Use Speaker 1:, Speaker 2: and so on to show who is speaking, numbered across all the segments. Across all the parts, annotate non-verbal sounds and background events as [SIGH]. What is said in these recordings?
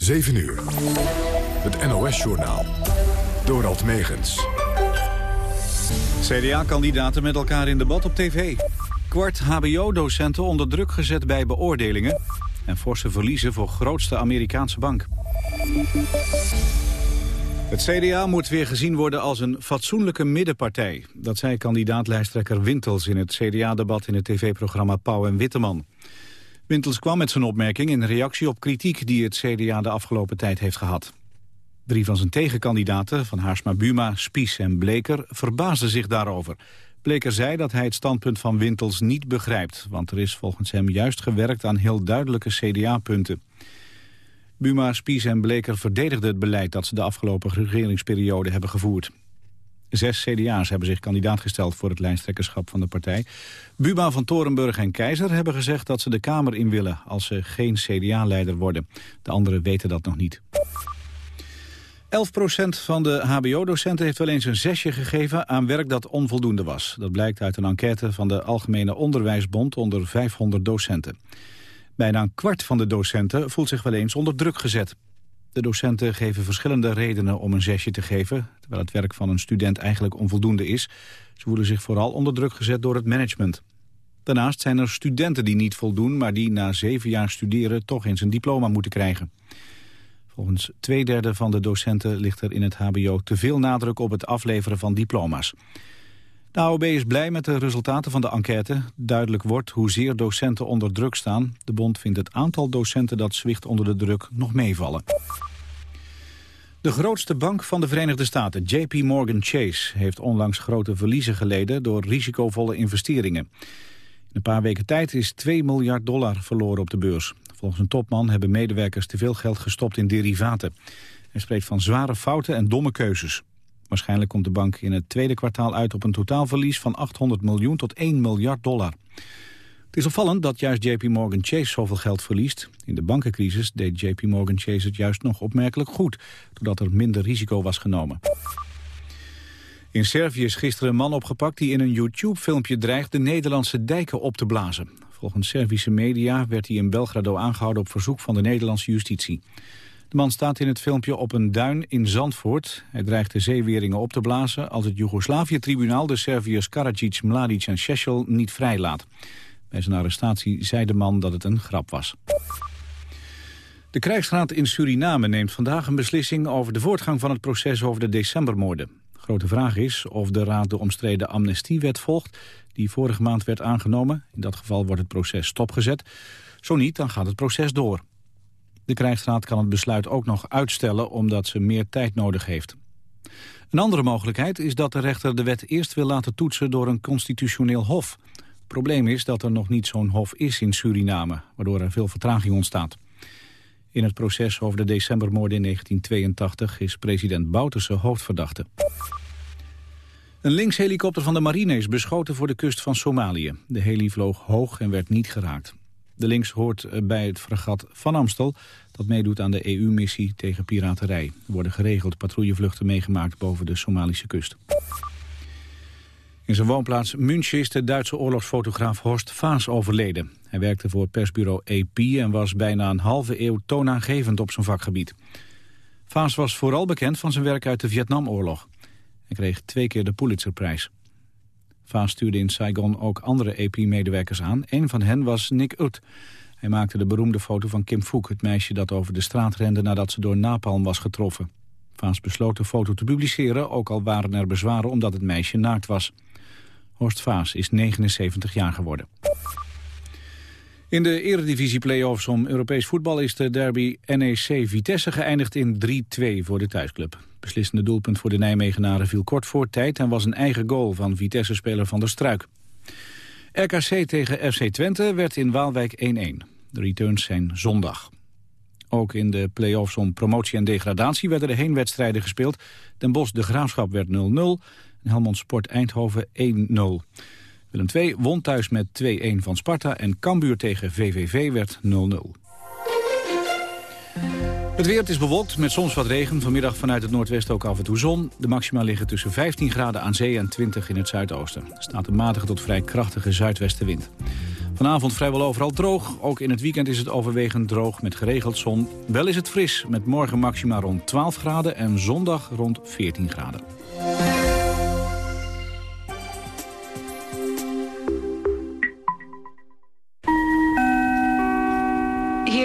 Speaker 1: 7 uur. Het NOS-journaal. Dorald Megens.
Speaker 2: CDA-kandidaten met elkaar in debat op tv. Kwart hbo-docenten onder druk gezet bij beoordelingen. En forse verliezen voor grootste Amerikaanse bank. Het CDA moet weer gezien worden als een fatsoenlijke middenpartij. Dat zei kandidaat-lijsttrekker Wintels in het CDA-debat in het tv-programma Pauw en Witteman. Wintels kwam met zijn opmerking in reactie op kritiek die het CDA de afgelopen tijd heeft gehad. Drie van zijn tegenkandidaten, Van Haarsma Buma, Spies en Bleker, verbaasden zich daarover. Bleker zei dat hij het standpunt van Wintels niet begrijpt, want er is volgens hem juist gewerkt aan heel duidelijke CDA-punten. Buma, Spies en Bleker verdedigden het beleid dat ze de afgelopen regeringsperiode hebben gevoerd. Zes CDA's hebben zich kandidaat gesteld voor het lijsttrekkerschap van de partij. Buma van Torenburg en Keizer hebben gezegd dat ze de Kamer in willen als ze geen CDA-leider worden. De anderen weten dat nog niet. 11% van de hbo-docenten heeft wel eens een zesje gegeven aan werk dat onvoldoende was. Dat blijkt uit een enquête van de Algemene Onderwijsbond onder 500 docenten. Bijna een kwart van de docenten voelt zich wel eens onder druk gezet. De docenten geven verschillende redenen om een zesje te geven... terwijl het werk van een student eigenlijk onvoldoende is. Ze voelen zich vooral onder druk gezet door het management. Daarnaast zijn er studenten die niet voldoen... maar die na zeven jaar studeren toch eens een diploma moeten krijgen. Volgens twee derde van de docenten ligt er in het hbo te veel nadruk op het afleveren van diploma's. De AOB is blij met de resultaten van de enquête. Duidelijk wordt hoezeer docenten onder druk staan. De bond vindt het aantal docenten dat zwicht onder de druk nog meevallen. De grootste bank van de Verenigde Staten, JP Morgan Chase... heeft onlangs grote verliezen geleden door risicovolle investeringen. In een paar weken tijd is 2 miljard dollar verloren op de beurs. Volgens een topman hebben medewerkers te veel geld gestopt in derivaten. Hij spreekt van zware fouten en domme keuzes. Waarschijnlijk komt de bank in het tweede kwartaal uit op een totaalverlies van 800 miljoen tot 1 miljard dollar. Het is opvallend dat juist JP Morgan Chase zoveel geld verliest. In de bankencrisis deed JP Morgan Chase het juist nog opmerkelijk goed, doordat er minder risico was genomen. In Servië is gisteren een man opgepakt die in een YouTube-filmpje dreigt de Nederlandse dijken op te blazen. Volgens Servische media werd hij in Belgrado aangehouden op verzoek van de Nederlandse justitie. De man staat in het filmpje op een duin in Zandvoort. Hij dreigt de zeeweringen op te blazen als het Joegoslavië-tribunaal de Serviërs Karadzic, Mladic en Šešelj niet vrijlaat. Bij zijn arrestatie zei de man dat het een grap was. De krijgsraad in Suriname neemt vandaag een beslissing over de voortgang van het proces over de decembermoorden. grote vraag is of de raad de omstreden amnestiewet volgt die vorige maand werd aangenomen. In dat geval wordt het proces stopgezet. Zo niet, dan gaat het proces door. De krijgsraad kan het besluit ook nog uitstellen omdat ze meer tijd nodig heeft. Een andere mogelijkheid is dat de rechter de wet eerst wil laten toetsen door een constitutioneel hof. Het probleem is dat er nog niet zo'n hof is in Suriname, waardoor er veel vertraging ontstaat. In het proces over de decembermoorden in 1982 is president Bouterse hoofdverdachte. Een linkshelikopter van de marine is beschoten voor de kust van Somalië. De heli vloog hoog en werd niet geraakt. De links hoort bij het fregat Van Amstel... dat meedoet aan de EU-missie tegen piraterij. Er worden geregeld patrouillevluchten meegemaakt boven de Somalische kust. In zijn woonplaats München is de Duitse oorlogsfotograaf Horst Vaas overleden. Hij werkte voor persbureau AP en was bijna een halve eeuw toonaangevend op zijn vakgebied. Vaas was vooral bekend van zijn werk uit de Vietnamoorlog. Hij kreeg twee keer de Pulitzerprijs. Vaas stuurde in Saigon ook andere EP-medewerkers aan. Een van hen was Nick Ut. Hij maakte de beroemde foto van Kim Fook, het meisje dat over de straat rende nadat ze door napalm was getroffen. Vaas besloot de foto te publiceren, ook al waren er bezwaren omdat het meisje naakt was. Horst Vaas is 79 jaar geworden. In de eredivisie-playoffs om Europees voetbal is de derby NEC-Vitesse geëindigd in 3-2 voor de thuisclub. Beslissende doelpunt voor de Nijmegenaren viel kort voor tijd... en was een eigen goal van Vitesse-speler Van der Struik. RKC tegen FC Twente werd in Waalwijk 1-1. De returns zijn zondag. Ook in de play-offs om promotie en degradatie werden er heenwedstrijden gespeeld. Den Bosch de Graafschap werd 0-0 en Helmond Sport Eindhoven 1-0. Willem II won thuis met 2-1 van Sparta en Cambuur tegen VVV werd 0-0. Het weer is bewolkt met soms wat regen. Vanmiddag vanuit het noordwesten ook af en toe zon. De maxima liggen tussen 15 graden aan zee en 20 in het zuidoosten. Er staat een matige tot vrij krachtige zuidwestenwind. Vanavond vrijwel overal droog. Ook in het weekend is het overwegend droog met geregeld zon. Wel is het fris, met morgen maxima rond 12 graden en zondag rond 14 graden.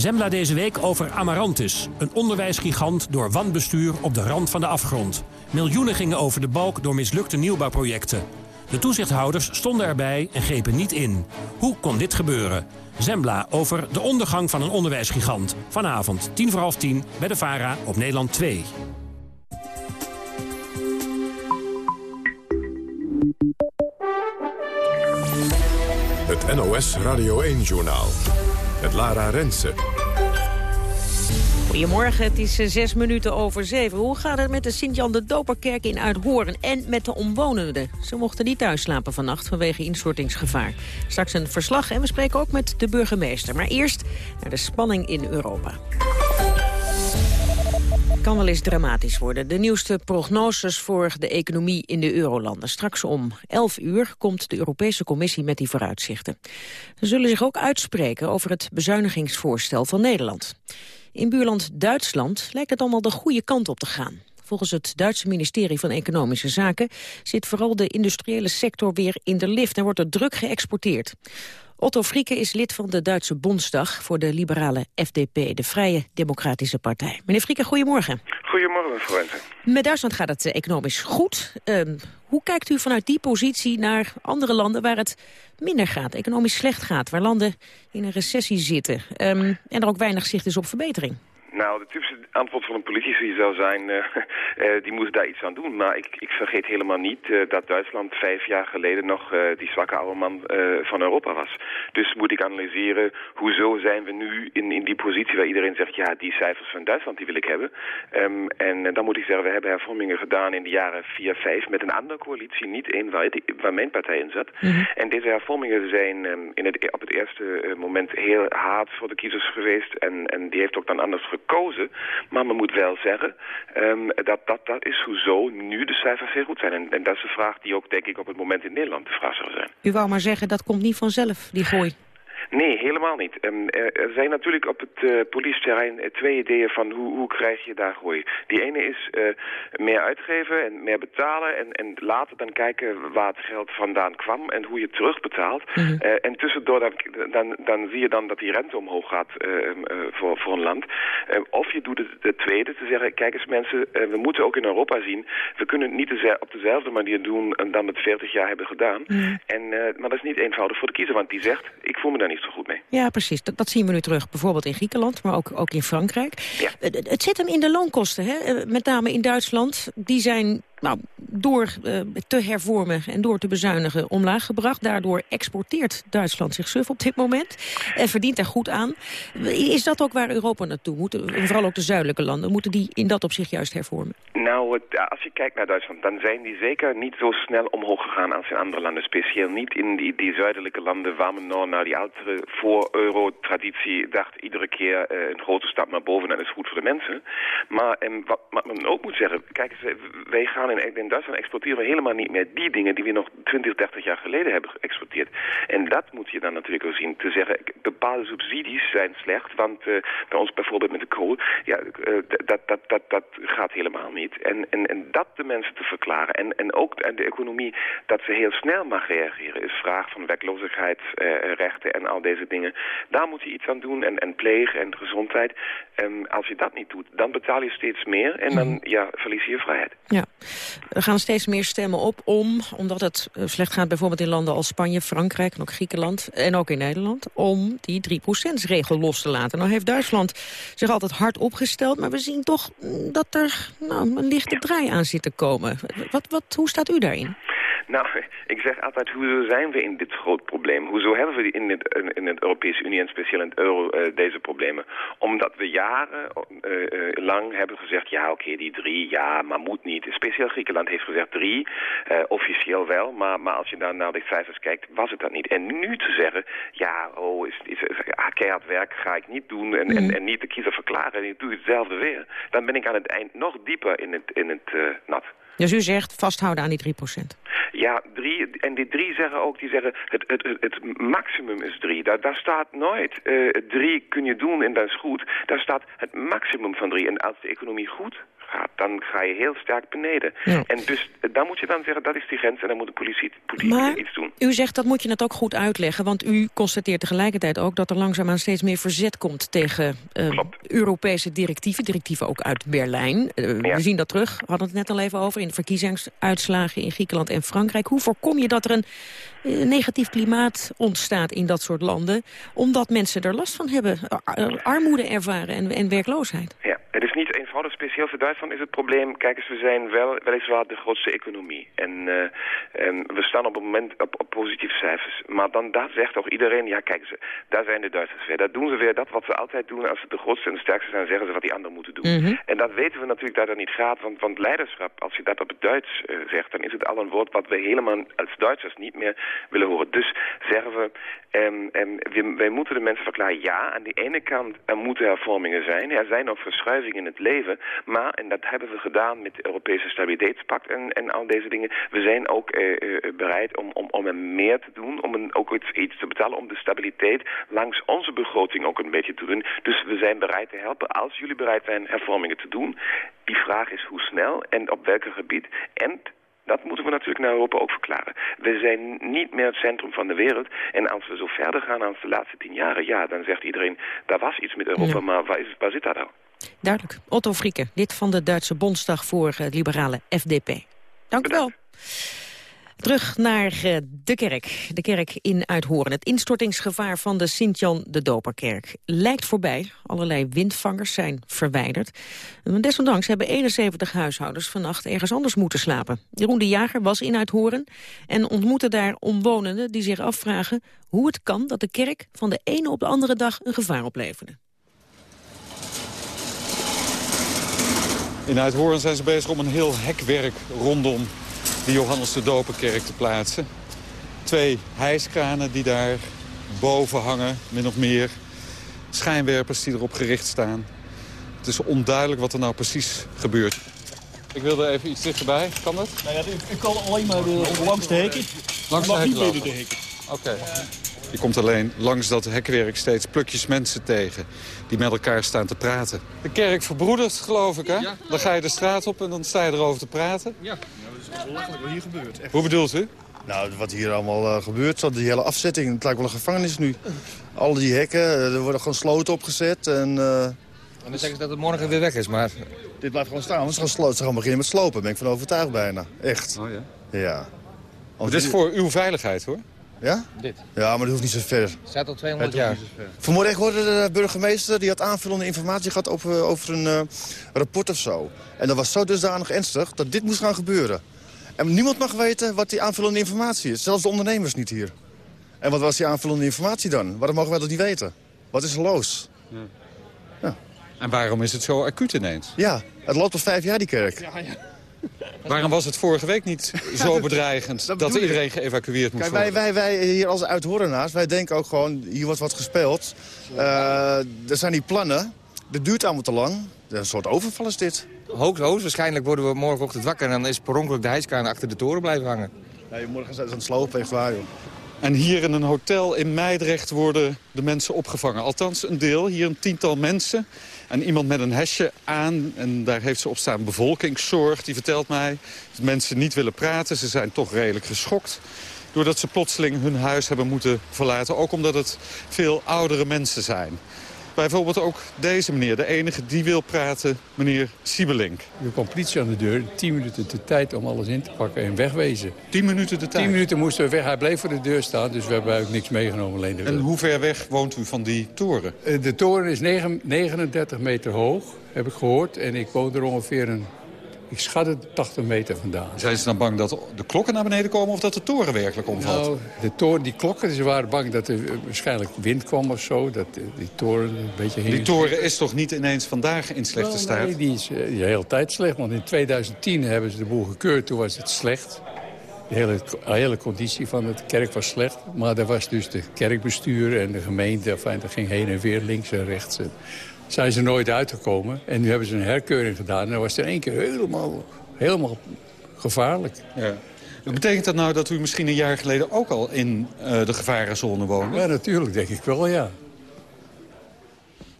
Speaker 3: Zembla deze week over Amarantis. Een onderwijsgigant door wanbestuur op de rand van de afgrond. Miljoenen gingen over de balk door mislukte nieuwbouwprojecten. De toezichthouders stonden erbij en grepen niet in. Hoe kon dit gebeuren? Zembla over de ondergang van een onderwijsgigant. Vanavond, tien voor half tien, bij de VARA op Nederland 2.
Speaker 1: Het NOS Radio 1-journaal. Het Lara Rensen.
Speaker 4: Goedemorgen, het is eh, zes minuten over zeven. Hoe gaat het met de Sint-Jan de Doperkerk in Uithoorn en met de omwonenden? Ze mochten niet thuis slapen vannacht vanwege instortingsgevaar. Straks een verslag en we spreken ook met de burgemeester. Maar eerst naar de spanning in Europa kan wel eens dramatisch worden. De nieuwste prognoses voor de economie in de eurolanden. Straks om 11 uur komt de Europese Commissie met die vooruitzichten. Ze zullen zich ook uitspreken over het bezuinigingsvoorstel van Nederland. In buurland Duitsland lijkt het allemaal de goede kant op te gaan. Volgens het Duitse ministerie van Economische Zaken zit vooral de industriële sector weer in de lift en wordt er druk geëxporteerd. Otto Frieke is lid van de Duitse Bondsdag voor de liberale FDP, de Vrije Democratische Partij. Meneer Frieke, goedemorgen.
Speaker 5: Goedemorgen, mevrouw
Speaker 4: Met Duitsland gaat het eh, economisch goed. Ehm, hoe kijkt u vanuit die positie naar andere landen waar het minder gaat, economisch slecht gaat, waar landen in een recessie zitten um, en er ook weinig zicht is op verbetering?
Speaker 5: Nou, de typische antwoord van een politici zou zijn, uh, uh, [LAUGHS] die moest daar iets aan doen. Maar ik, ik vergeet helemaal niet uh, dat Duitsland vijf jaar geleden nog die zwakke oude man van Europa was. Dus moet ik analyseren, hoezo zijn we nu in, in die positie waar iedereen zegt, ja, die cijfers van Duitsland, die wil ik hebben. Um, en dan moet ik zeggen, we hebben hervormingen gedaan in de jaren 4, 5 met een andere coalitie, niet één waar, waar, mijn partij in zat. Mm -hmm. En deze hervormingen zijn um, in het, op het eerste moment heel hard voor de kiezers geweest. En, en die heeft ook dan anders gekozen gekozen. Maar men moet wel zeggen um, dat, dat dat is hoezo nu de cijfers heel goed zijn. En, en dat is de vraag die ook denk ik op het moment in Nederland de vraag zou zijn.
Speaker 4: U wou maar zeggen, dat komt niet vanzelf, die [LAUGHS] gooi.
Speaker 5: Nee, helemaal niet. Um, er zijn natuurlijk op het uh, politieterrein twee ideeën van hoe, hoe krijg je daar groei. Die ene is uh, meer uitgeven en meer betalen en, en later dan kijken waar het geld vandaan kwam en hoe je terugbetaalt. Mm -hmm. uh, en tussendoor dan, dan, dan zie je dan dat die rente omhoog gaat voor, voor een land. of je doet het de tweede, te zeggen, kijk eens mensen, we moeten ook in Europa zien, we kunnen het niet op dezelfde manier doen dan we het 40 jaar hebben gedaan. Mm -hmm. en, maar dat is niet eenvoudig voor de kiezer, want die zegt, ik voel me daar niet zo goed mee.
Speaker 4: Ja, precies. Dat, dat, zien we nu terug, bijvoorbeeld in Griekenland, maar ook, ook in Frankrijk.
Speaker 5: Ja.
Speaker 4: Het, het zit hem in de loonkosten, hè? met name in Duitsland. Die zijn nou, door uh, te hervormen en door te bezuinigen omlaag gebracht. Daardoor exporteert Duitsland zich suf op dit moment en verdient er goed aan. Is dat ook waar Europa naartoe moet? Vooral ook de zuidelijke landen. Moeten die in dat opzicht juist hervormen?
Speaker 5: Nou, als je kijkt naar Duitsland, dan zijn die zeker niet zo snel omhoog gegaan als in andere landen. Speciaal niet in die, die zuidelijke landen waar men nog naar die oudere voor-euro-traditie dacht iedere keer uh, een grote stap naar boven en dat is goed voor de mensen. Maar en wat, wat men ook moet zeggen, kijk eens, wij gaan in, in Duitsland exporteren we helemaal niet meer die dingen die we nog 20, 30 jaar geleden hebben geëxporteerd. En dat moet je dan natuurlijk ook zien. Te zeggen, bepaalde subsidies zijn slecht, want uh, bij ons bijvoorbeeld met de kool, ja, uh, dat, dat, dat, dat gaat helemaal niet. En, en, en dat de mensen te verklaren. En, en ook de economie, dat ze heel snel mag reageren, is vraag van werkloosheidsrechten uh, en al deze dingen. Daar moet je iets aan doen en, en pleeg en gezondheid. En als je dat niet doet, dan betaal je steeds meer en dan ja, verlies je je vrijheid.
Speaker 4: Ja. Er gaan steeds meer stemmen op om, omdat het eh, slecht gaat bijvoorbeeld in landen als Spanje, Frankrijk en ook Griekenland en ook in Nederland, om die 3%-regel los te laten. Nou heeft Duitsland zich altijd hard opgesteld, maar we zien toch mm, dat er nou, een lichte draai aan zit te komen. Wat, wat, hoe staat u daarin?
Speaker 5: Nou, [LAUGHS] ik zeg altijd, hoezo zijn we in dit groot probleem? Hoezo hebben we in, het, in het Europese Unie en speciaal in het euro uh, deze problemen? Omdat we jaren uh, lang hebben gezegd, ja oké, okay, die drie, ja, maar moet niet. Speciaal Griekenland heeft gezegd drie, officieel wel, maar, maar als je dan naar de cijfers kijkt, was het dat niet. En nu te zeggen, ja, oh, is, is, is, keihard werk ga ik niet doen en, en, en, niet de kiezer verklaren en ik doe hetzelfde weer. Dan ben ik aan het eind nog dieper in het, in het nat.
Speaker 4: Dus u zegt vasthouden aan die 3 procent?
Speaker 5: Ja, drie, en die drie zeggen ook, die zeggen het, het, het, het maximum is drie. Daar, daar staat nooit uh, drie kun je doen en dat is goed. Daar staat het maximum van drie. En als de economie goed gaat, dan ga je heel sterk beneden. Ja. En dus dan moet je dan zeggen, dat is die grens en dan moet de politie, politie
Speaker 4: maar
Speaker 5: iets doen.
Speaker 4: u zegt, dat moet je het ook goed uitleggen, want u constateert tegelijkertijd ook dat er langzaamaan steeds meer verzet komt tegen uh, Europese directieven, directieven ook uit Berlijn. Uh, ja. We zien dat terug, we hadden het net al even over, in de verkiezingsuitslagen in Griekenland en Frankrijk. Hoe voorkom je dat er een uh, negatief klimaat ontstaat in dat soort landen, omdat mensen er last van hebben, armoede ervaren en, en werkloosheid?
Speaker 5: Ja, het is niet eenvoudig, speciaal voor Duitsland is het probleem... kijk eens, we zijn wel weliswaar de grootste economie. En, uh, en we staan op het moment op, op, positieve cijfers. Maar dan daar zegt toch iedereen, ja kijk eens, daar zijn de Duitsers weer. Daar doen ze weer dat wat ze altijd doen. Als ze de grootste en de sterkste zijn, zeggen ze wat die anderen moeten doen.
Speaker 4: Mm -hmm.
Speaker 5: En dat weten we natuurlijk dat dat niet gaat. Want, want leiderschap, als je dat op het Duits uh, zegt... dan is het al een woord wat we helemaal als Duitsers niet meer willen horen. Dus zeggen we, um, um, wij moeten de mensen verklaren... ja, aan de ene kant er moeten hervormingen zijn. Er zijn ook verschuivingen in het leven. Maar, en dat hebben we gedaan met het Europese Stabiliteitspact en, en al deze dingen. We zijn ook uh, uh, bereid om, om, om er meer te doen, om een, ook iets, iets te betalen om de stabiliteit langs onze begroting ook een beetje te doen. Dus we zijn bereid te helpen als jullie bereid zijn hervormingen te doen. Die vraag is hoe snel en op welk gebied. En dat moeten we natuurlijk naar Europa ook verklaren. We zijn niet meer het centrum van de wereld. En als we zo verder gaan als de laatste tien jaren... ja, dan zegt iedereen, daar was iets met Europa, ja. maar waar, is, waar zit dat nou?
Speaker 4: Duidelijk. Otto Frieke, lid van de Duitse Bondsdag voor het liberale FDP. Dank u wel. Terug naar de kerk. De kerk in Uithoren. Het instortingsgevaar van de Sint-Jan de Doperkerk lijkt voorbij. Allerlei windvangers zijn verwijderd. Desondanks hebben 71 huishoudens vannacht ergens anders moeten slapen. Jeroen de Jager was in Uithoren en ontmoette daar omwonenden die zich afvragen hoe het kan dat de kerk van de ene op de andere dag een gevaar opleverde.
Speaker 6: In Uithoorn zijn ze bezig om een heel hekwerk rondom de Johannes de Doperkerk te plaatsen. Twee hijskranen die daar boven hangen, min of meer. Schijnwerpers die erop gericht staan. Het is onduidelijk wat er nou precies gebeurt. Ik wilde even iets dichterbij. Kan dat?
Speaker 7: Nou ja, u, kan alleen maar de, langs de hekken.
Speaker 6: Langs de hekken
Speaker 7: de hekken.
Speaker 6: Oké. Okay. Je komt alleen langs dat hekwerk steeds plukjes mensen tegen... die met elkaar staan te praten. De kerk verbroedert, geloof ik, hè? Ja. Dan ga je de straat op en dan sta je erover te praten.
Speaker 7: Ja, dat is belachelijk wat hier gebeurt. Echt.
Speaker 6: Hoe bedoelt u?
Speaker 7: Nou, wat hier allemaal uh, gebeurt, zo die hele afzetting, het lijkt wel een gevangenis nu. Al die hekken, er worden gewoon sloten opgezet en... Uh,
Speaker 8: en dan zeggen ze dat het morgen weer weg is, maar...
Speaker 7: Dit blijft gewoon staan, want ze gaan, ze gaan beginnen met slopen. Daar ben ik van overtuigd bijna. Echt.
Speaker 6: Oh ja?
Speaker 7: Ja.
Speaker 6: dit is voor uw veiligheid, hoor.
Speaker 7: Ja?
Speaker 8: Dit.
Speaker 7: Ja, maar dat hoeft niet zo ver. Het
Speaker 8: staat al 200 jaar.
Speaker 7: Vanmorgen hoorde de burgemeester, die had aanvullende informatie gehad over, over een uh, rapport of zo. En dat was zo dusdanig ernstig dat dit moest gaan gebeuren. En niemand mag weten wat die aanvullende informatie is. Zelfs de ondernemers niet hier. En wat was die aanvullende informatie dan? Waarom mogen wij dat niet weten? Wat is er los? Ja.
Speaker 6: ja. En waarom is het zo acuut ineens?
Speaker 7: Ja, het loopt al vijf jaar, die kerk. Ja, ja.
Speaker 6: Waarom was het vorige week niet zo bedreigend dat, dat iedereen geëvacueerd moest
Speaker 7: Kijk, wij, wij, wij hier als uithorenaars, wij denken ook gewoon, hier wordt wat gespeeld. Uh, er zijn die plannen, dat duurt allemaal te lang. Een soort overval is dit.
Speaker 8: Hoogst, waarschijnlijk worden we morgenochtend wakker... en dan is per ongeluk de hijskraan achter de toren blijven hangen.
Speaker 7: Nee, morgen zijn ze aan het slopen, echt waar, joh.
Speaker 6: En hier in een hotel in Meidrecht worden de mensen opgevangen. Althans een deel, hier een tiental mensen. En iemand met een hesje aan, en daar heeft ze op staan bevolkingszorg. Die vertelt mij dat mensen niet willen praten. Ze zijn toch redelijk geschokt doordat ze plotseling hun huis hebben moeten verlaten. Ook omdat het veel oudere mensen zijn. Bijvoorbeeld ook deze meneer, de enige die wil praten, meneer Siebelink.
Speaker 9: Er kwam politie aan de deur, tien minuten de tijd om alles in te pakken en wegwezen.
Speaker 6: Tien minuten de tijd?
Speaker 9: Tien minuten moesten we weg. Hij bleef voor de deur staan, dus we hebben eigenlijk niks meegenomen. Alleen de
Speaker 6: en hoe ver weg woont u van die toren?
Speaker 9: De toren is 39 meter hoog, heb ik gehoord. En ik woon er ongeveer een ik schat het 80 meter vandaan.
Speaker 6: Zijn ze dan bang dat de klokken naar beneden komen of dat de toren werkelijk omvalt?
Speaker 9: Nou, de toren, die klokken, ze waren bang dat er waarschijnlijk wind kwam of zo. Dat die toren een beetje heen...
Speaker 6: Die toren is toch niet ineens vandaag in slechte
Speaker 9: Wel,
Speaker 6: staat?
Speaker 9: Nee, die is de hele tijd slecht. Want in 2010 hebben ze de boel gekeurd, toen was het slecht. De hele, de hele conditie van de kerk was slecht. Maar daar was dus de kerkbestuur en de gemeente... Enfin, dat ging heen en weer, links en rechts. Zijn ze nooit uitgekomen. En nu hebben ze een herkeuring gedaan. En dan was het in één keer helemaal, helemaal gevaarlijk.
Speaker 6: Ja. Betekent dat nou dat u misschien een jaar geleden ook al in uh, de gevarenzone woonde?
Speaker 9: Ja, natuurlijk, denk ik wel, ja.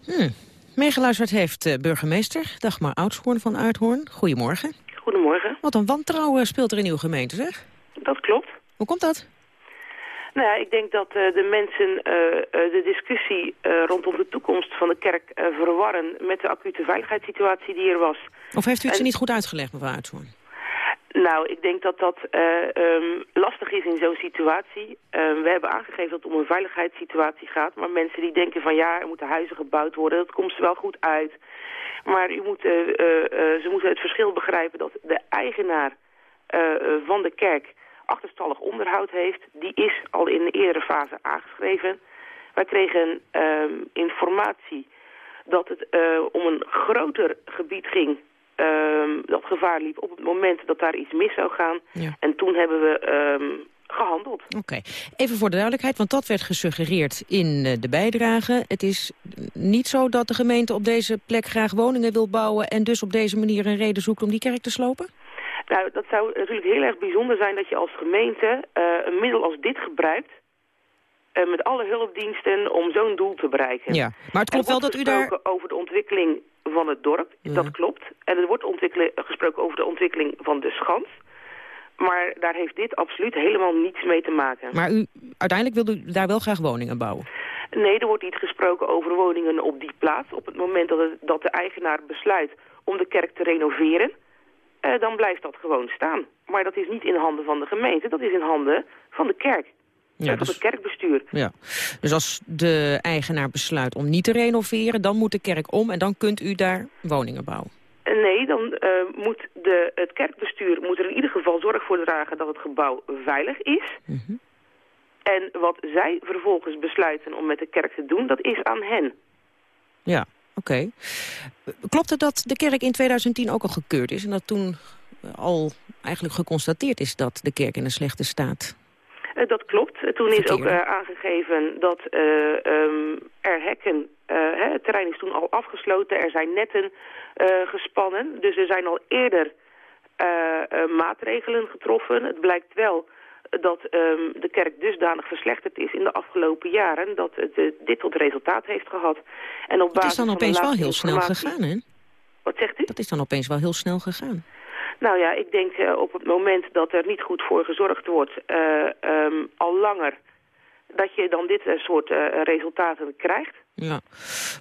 Speaker 4: Hmm. Meegeluisterd heeft uh, burgemeester Dagmar Oudshoorn van Uithoorn. Goedemorgen.
Speaker 10: Goedemorgen.
Speaker 4: Wat een wantrouwen speelt er in uw gemeente, zeg.
Speaker 10: Dat klopt.
Speaker 4: Hoe komt dat?
Speaker 10: Nou ja, ik denk dat uh, de mensen uh, uh, de discussie rondom de toekomst van de kerk verwarren met de acute veiligheidssituatie die er was.
Speaker 4: Of heeft u het
Speaker 10: en...
Speaker 4: ze niet goed uitgelegd, mevrouw Uithoorn?
Speaker 10: Nou, ik denk dat dat um, lastig is in zo'n situatie. we hebben aangegeven dat het om een veiligheidssituatie gaat. Maar mensen die denken van ja, er moeten huizen gebouwd worden, dat komt ze wel goed uit. Maar u moet, ze moeten het verschil begrijpen dat de eigenaar van de kerk achterstallig onderhoud heeft. Die is al in de eerdere fase aangeschreven. Wij kregen uh, informatie dat het uh, om een groter gebied ging uh, dat gevaar liep op het moment dat daar iets mis zou gaan.
Speaker 4: Ja.
Speaker 10: En toen hebben we um, gehandeld.
Speaker 4: Oké, okay. even voor de duidelijkheid, want dat werd gesuggereerd in de bijdrage. Het is niet zo dat de gemeente op deze plek graag woningen wil bouwen... en dus op deze manier een reden zoekt om die kerk te slopen?
Speaker 10: Nou, dat zou natuurlijk heel erg bijzonder zijn dat je als gemeente uh, een middel als dit gebruikt... Uh, met alle hulpdiensten om zo'n doel te bereiken.
Speaker 4: Ja, maar het klopt wel dat u daar...
Speaker 10: over de ontwikkeling van het dorp, ja. dat klopt. En er wordt gesproken over de ontwikkeling van de schans. Maar daar heeft dit absoluut helemaal niets mee te maken.
Speaker 4: Maar u, uiteindelijk wil u daar wel graag woningen bouwen?
Speaker 10: Nee, er wordt niet gesproken over woningen op die plaats. Op het moment dat, het, dat de eigenaar besluit om de kerk te renoveren... Uh, dan blijft dat gewoon staan. Maar dat is niet in handen van de gemeente, dat is in handen van de kerk. Ja, dus, van het kerkbestuur.
Speaker 4: Ja. Dus als de eigenaar besluit om niet te renoveren, dan moet de kerk om en dan kunt u daar woningen bouwen.
Speaker 10: Nee, dan uh, moet de, het kerkbestuur moet er in ieder geval zorg voor dragen dat het gebouw veilig is.
Speaker 4: Mm -hmm.
Speaker 10: En wat zij vervolgens besluiten om met de kerk te doen, dat is aan hen.
Speaker 4: Ja, Oké. Okay. Klopt het dat de kerk in 2010 ook al gekeurd is... en dat toen al eigenlijk geconstateerd is dat de kerk in een slechte staat?
Speaker 10: Uh, dat klopt. Uh, toen is ook uh, aangegeven dat um, er hekken... Hè, het terrein is toen al afgesloten, er zijn netten gespannen. Dus er zijn al eerder maatregelen getroffen. Het blijkt wel dat um, de kerk dusdanig verslechterd is in de afgelopen jaren... dat het uh, dit tot resultaat heeft gehad. En op basis
Speaker 4: het is dan opeens wel heel snel gegaan, hè?
Speaker 10: Wat zegt u?
Speaker 4: Dat is dan opeens wel heel snel gegaan.
Speaker 10: Nou ja, ik denk uh, op het moment dat er niet goed voor gezorgd wordt... Uh, um, al langer dat je dan dit soort resultaten krijgt.
Speaker 4: Ja.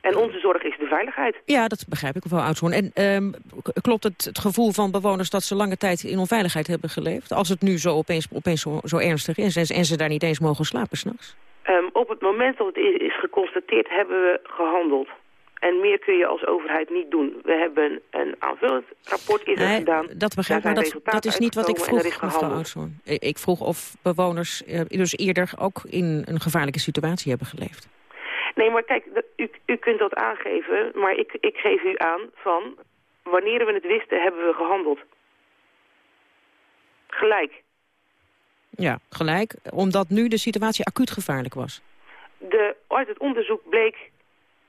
Speaker 10: En onze zorg is de veiligheid.
Speaker 4: Ja, dat begrijp ik wel, Oudshoorn. En um, klopt het, het gevoel van bewoners dat ze lange tijd in onveiligheid hebben geleefd? Als het nu zo opeens, opeens zo, zo ernstig is en, en ze daar niet eens mogen slapen s'nachts?
Speaker 10: Um, op het moment dat het is, is geconstateerd hebben we gehandeld. En meer kun je als overheid niet doen. We hebben een aanvullend rapport is er
Speaker 4: nee,
Speaker 10: gedaan.
Speaker 4: Dat begrijp ik, maar dat, dat is niet wat ik vroeg, mevrouw. Ik vroeg of bewoners uh, dus eerder ook in een gevaarlijke situatie hebben geleefd.
Speaker 10: Nee, maar kijk, u, u kunt dat aangeven, maar ik, ik geef u aan van... wanneer we het wisten, hebben we gehandeld. Gelijk.
Speaker 4: Ja, gelijk. Omdat nu de situatie acuut gevaarlijk was.
Speaker 10: De, uit het onderzoek bleek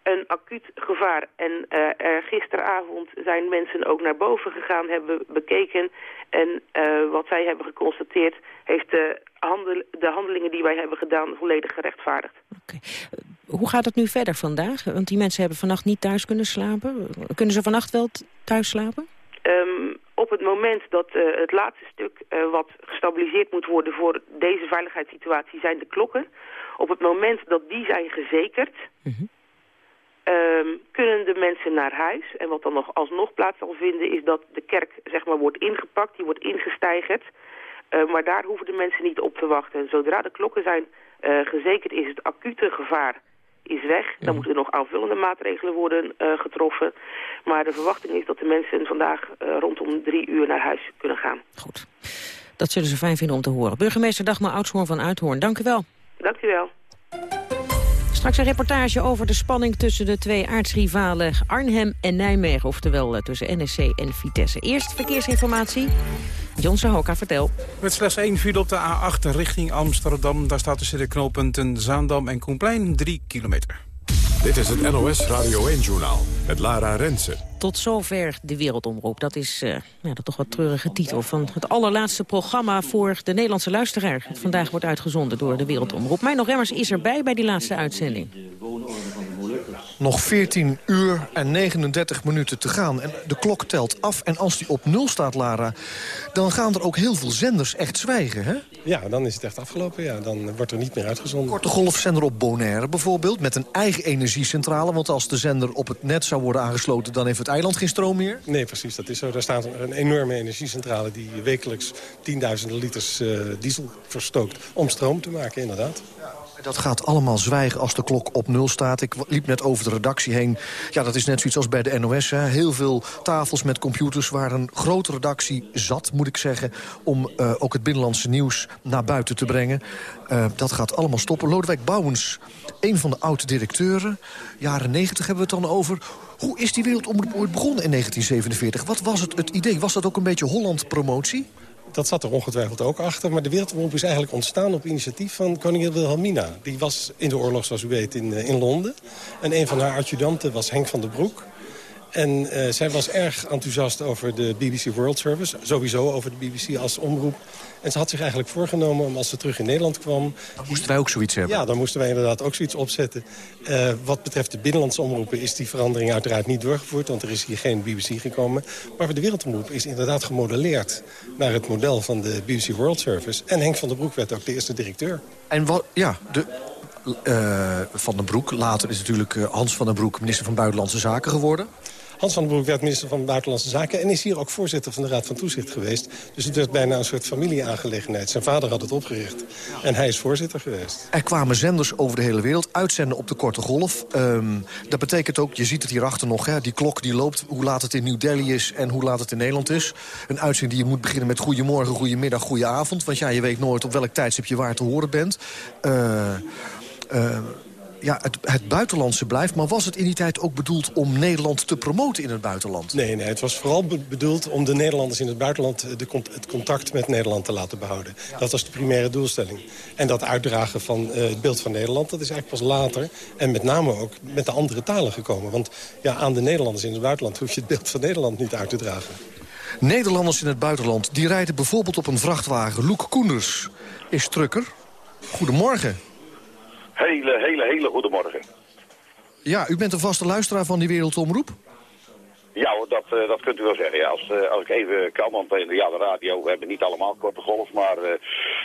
Speaker 10: een acuut gevaar. En uh, er gisteravond zijn mensen ook naar boven gegaan, hebben bekeken. En uh, wat zij hebben geconstateerd, heeft de, handel, de handelingen die wij hebben gedaan volledig gerechtvaardigd.
Speaker 4: Okay. Hoe gaat het nu verder vandaag? Want die mensen hebben vannacht niet thuis kunnen slapen. Kunnen ze vannacht wel thuis slapen?
Speaker 10: Um, op het moment dat uh, het laatste stuk uh, wat gestabiliseerd moet worden voor deze veiligheidssituatie zijn de klokken. Op het moment dat die zijn gezekerd,
Speaker 4: -hmm.
Speaker 10: Um, kunnen de mensen naar huis. En wat dan nog alsnog plaats zal vinden is dat de kerk zeg maar, wordt ingepakt, die wordt ingestijgerd. Uh, maar daar hoeven de mensen niet op te wachten. Zodra de klokken zijn gezekerd is het acute gevaar is weg. Dan moeten er nog aanvullende maatregelen worden getroffen. Maar de verwachting is dat de mensen vandaag rondom drie uur naar huis kunnen gaan.
Speaker 4: Goed. Dat zullen ze fijn vinden om te horen. Burgemeester Dagmar Oudshoorn van Uithoorn, dank u wel.
Speaker 10: Dank u wel.
Speaker 4: Straks een reportage over de spanning tussen de twee aardsrivalen Arnhem en Nijmegen. Oftewel eh, tussen NSC en Vitesse. Eerst verkeersinformatie. John Sahoka, vertel.
Speaker 11: Met slechts één file op de A8 richting Amsterdam. Daar staat tussen de knooppunten Zaandam en Koenplein 3 kilometer.
Speaker 1: Dit is het NOS Radio 1-journaal met Lara Rensen.
Speaker 4: Tot zover de Wereldomroep. Dat is uh, ja, dat toch wat treurige titel van het allerlaatste programma voor de Nederlandse luisteraar. Dat vandaag wordt uitgezonden door de Wereldomroep. Mijn nog Remmers is erbij bij die laatste uitzending.
Speaker 12: Nog 14 uur en 39 minuten te gaan. En de klok telt af. En als die op nul staat, Lara, dan gaan er ook heel veel zenders echt zwijgen, hè?
Speaker 13: Ja, dan is het echt afgelopen. Ja. Dan wordt er niet meer uitgezonden.
Speaker 12: Korte golfzender op Bonaire bijvoorbeeld, met een eigen energiecentrale. Want als de zender op het net zou worden aangesloten... dan heeft het eiland geen stroom meer?
Speaker 13: Nee, precies. Dat is zo. Daar staat een enorme energiecentrale... die wekelijks tienduizenden liters uh, diesel verstookt om stroom te maken, inderdaad.
Speaker 12: Dat gaat allemaal zwijgen als de klok op nul staat. Ik liep net over de redactie heen. Ja, dat is net zoiets als bij de NOS. Hè. Heel veel tafels met computers waar een grote redactie zat, moet ik zeggen... om uh, ook het binnenlandse nieuws naar buiten te brengen. Uh, dat gaat allemaal stoppen. Lodewijk Bouwens, een van de oud-directeuren. Jaren negentig hebben we het dan over. Hoe is die wereldomroep ooit begonnen in 1947? Wat was het, het idee? Was dat ook een beetje Holland-promotie?
Speaker 13: dat zat er ongetwijfeld ook achter. Maar de Wereldomroep is eigenlijk ontstaan op initiatief van koningin Wilhelmina. Die was in de oorlog, zoals u weet, in, in Londen. En een van haar adjudanten was Henk van der Broek. En uh, zij was erg enthousiast over de BBC World Service. Sowieso over de BBC als omroep. En ze had zich eigenlijk voorgenomen om als ze terug in Nederland kwam...
Speaker 12: Moesten wij ook zoiets hebben.
Speaker 13: Ja, dan moesten wij inderdaad ook zoiets opzetten. Uh, wat betreft de binnenlandse omroepen is die verandering uiteraard niet doorgevoerd... want er is hier geen BBC gekomen. Maar voor de wereldomroep is inderdaad gemodelleerd... naar het model van de BBC World Service. En Henk van der Broek werd ook de eerste directeur.
Speaker 12: En wat, ja, de, uh, Van den Broek. Later is natuurlijk uh, Hans van den Broek minister van Buitenlandse Zaken geworden.
Speaker 13: Hans van den Broek werd minister van Buitenlandse Zaken... en is hier ook voorzitter van de Raad van Toezicht geweest. Dus het werd bijna een soort familieaangelegenheid. Zijn vader had het opgericht en hij is voorzitter geweest.
Speaker 12: Er kwamen zenders over de hele wereld, uitzenden op de korte golf. Um, dat betekent ook, je ziet het hierachter nog, hè, die klok die loopt... hoe laat het in New Delhi is en hoe laat het in Nederland is. Een uitzending die je moet beginnen met goedemorgen, goedemiddag, goedenavond. Want ja, je weet nooit op welk tijdstip je waar te horen bent. Uh, ja, het, het, buitenlandse blijft. Maar was het in die tijd ook bedoeld om Nederland te promoten in het buitenland?
Speaker 13: Nee, nee het was vooral bedoeld om de Nederlanders in het buitenland... De, het contact met Nederland te laten behouden. Dat was de primaire doelstelling. En dat uitdragen van uh, het beeld van Nederland, dat is eigenlijk pas later... en met name ook met de andere talen gekomen. Want ja, aan de Nederlanders in het buitenland hoef je het beeld van Nederland niet uit te dragen.
Speaker 12: Nederlanders in het buitenland, die rijden bijvoorbeeld op een vrachtwagen. Loek Koenders is trucker. Goedemorgen.
Speaker 14: Hele, hele, hele goede morgen.
Speaker 12: Ja, u bent een vaste luisteraar van die Wereldomroep?
Speaker 14: Ja, dat, uh, dat kunt u wel zeggen. Ja, als, uh, als ik even kan, want uh, ja, de radio, we hebben niet allemaal korte golf, maar